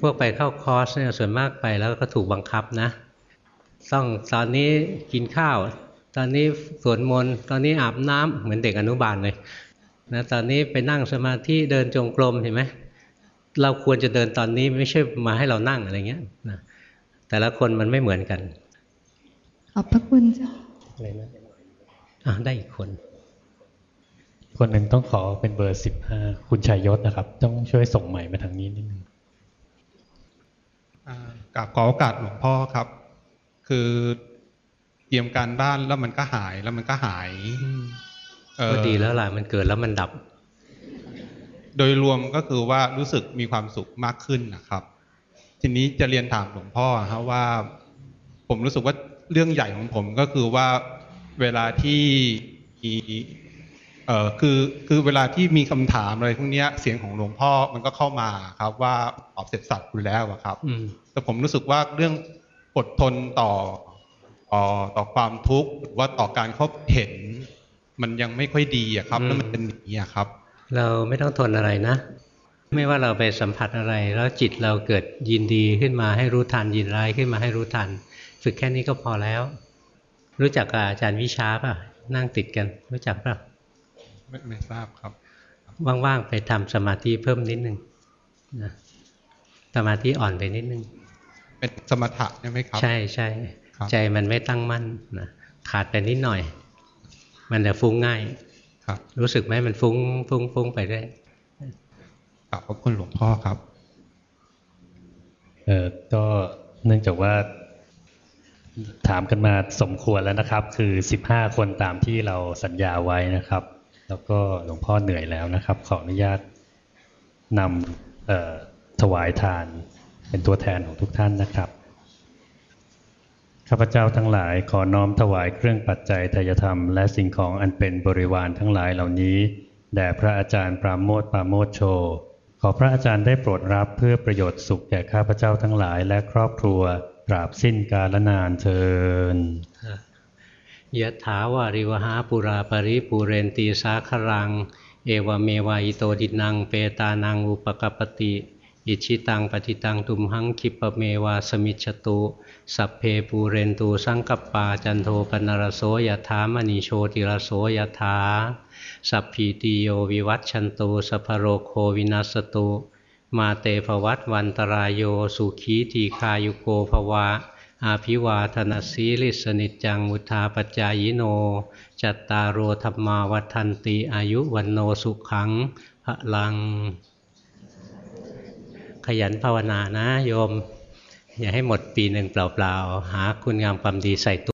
พวกไปเข้าคอร์สเนี่ยส่วนมากไปแล้วก็ถูกบังคับนะ ต้องตอนนี้กินข้าว ตอนนี้สวดมนต์ตอนนี้อาบน้ำเหมือนเด็กอนุบาลเลยนะตอนนี้ไปนั่งสมาธิเดินจงกรมเห็นไหม เราควรจะเดินตอนนี้ไม่ใช่มาให้เรานั่งอะไรเงี้ยนะแต่ละคนมันไม่เหมือนกัน
ขอบพระคุณเจ้า
อะไรนะอะได้อีกคน
คนหนึ่งต้องขอเป็นเบอร์สิบห้าคุณชัยยศนะครับ ต้องช่วยส่งใหม่มาทางนี้นิดนึง
อ่ากราบขอโอกาสหลวงพ่อครับ คือเตรียมการบ้านแล้วมันก็หายแล้วมันก็หายเอ่อ
ก็ดีแล้วล่ะมันเกิดแล้วมันดับ
โดยรวมก็คือว่ารู้สึกมีความสุขมากขึ้นนะครับ ทีนี้จะเรียนถามหลวงพ่อฮะว่า ผมรู้สึกว่าเรื่องใหญ่ของผมก็คือว่าเวลาที่มีเอ่อคือคือเวลาที่มีคำถามอะไรพวกเนี้ยเสียงของหลวงพ่อมันก็เข้ามาครับว่าตอบเสร็จสับคุณแล้วอะครับ
อืม
แต่ผมรู้สึกว่าเรื่องอดทนต่อต่อต่อความทุกข์หรือว่าต่อการเขาเห็น มันยังไม่ค่อยดีอะครับแล้วมันเป็นอย่างนี้อะครับ
เราไม่ต้องทนอะไรนะ ไม่ว่าเราไปสัมผัสอะไร แล้วจิตเราเกิดยินดีขึ้นมาให้รู้ทันยินร้ายขึ้นมาให้รู้ทัน ฝึกแค่นี้ก็พอแล้ว รู้จักกับอาจารย์วิชาป่ะ นั่งติดกัน รู้จักป่ะ
ไม่ไม่ทราบครับ
ว่างๆไปทำสมาธิเพิ่มนิดนึงนะสมาธิอ่อนไปนิดนึง
เป็นสมถะใช่ไหมครับ
ใช่ใช่
ครับ
ใจมันไม่ตั้งมั่นนะขาดไปนิดหน่อย มันจะฟุ้งง่าย
ครับ
รู้สึกไหมมันฟุ้งฟุ้งฟุ้งไปเรื่อย
กราบขอบคุณหลวงพ่อครับ
เออก็เนื่องจากว่าถามกันมาสมควรแล้วนะครับ คือสิบห้าคนตามที่เราสัญญาไว้นะครับ แล้วก็หลวงพ่อเหนื่อยแล้วนะครับ ขออนุญาตนำเอ่อถวายทานเป็นตัวแทนของทุกท่านนะครับ ข้าพเจ้าทั้งหลายขอน้อมถวายเครื่องปัจจัยทายธรรม และสิ่งของอันเป็นบริวารทั้งหลายเหล่านี้แด่พระอาจารย์ปราโมทปราโมทโช ขอพระอาจารย์ได้โปรดรับเพื่อประโยชน์สุขแก่ข้าพเจ้าทั้งหลายและครอบครัวตราบสิ้นกาลนานเทิน
ยะถาวาริวหาปุราปริปูเรนตีสาครัง เอวเมวายโตดินัง เปตานังอุปกปปติ อิชิตังปฏิตังตุมหังคิปะเมวาสมิจฉตุ สัพเพปูเรนตูสังกปาจันโทปนรโสยถามณีโชติรโสยถาสัพพีติโยวิวัตชันตุสัพโรโควินัสตุ มาเตภวัตวันตรายโยสุขีทีคายุโกภวะ อาภิวาธนาสีลิสนิจจังมุทาปจายโน จัตตารโอธรรมาวัฏันติอายุวันโนสุขังพระลัง ขยันภาวนานะโยม อย่าให้หมดปีหนึ่งเปล่าๆ หาคุณงามความดีใส่ตัว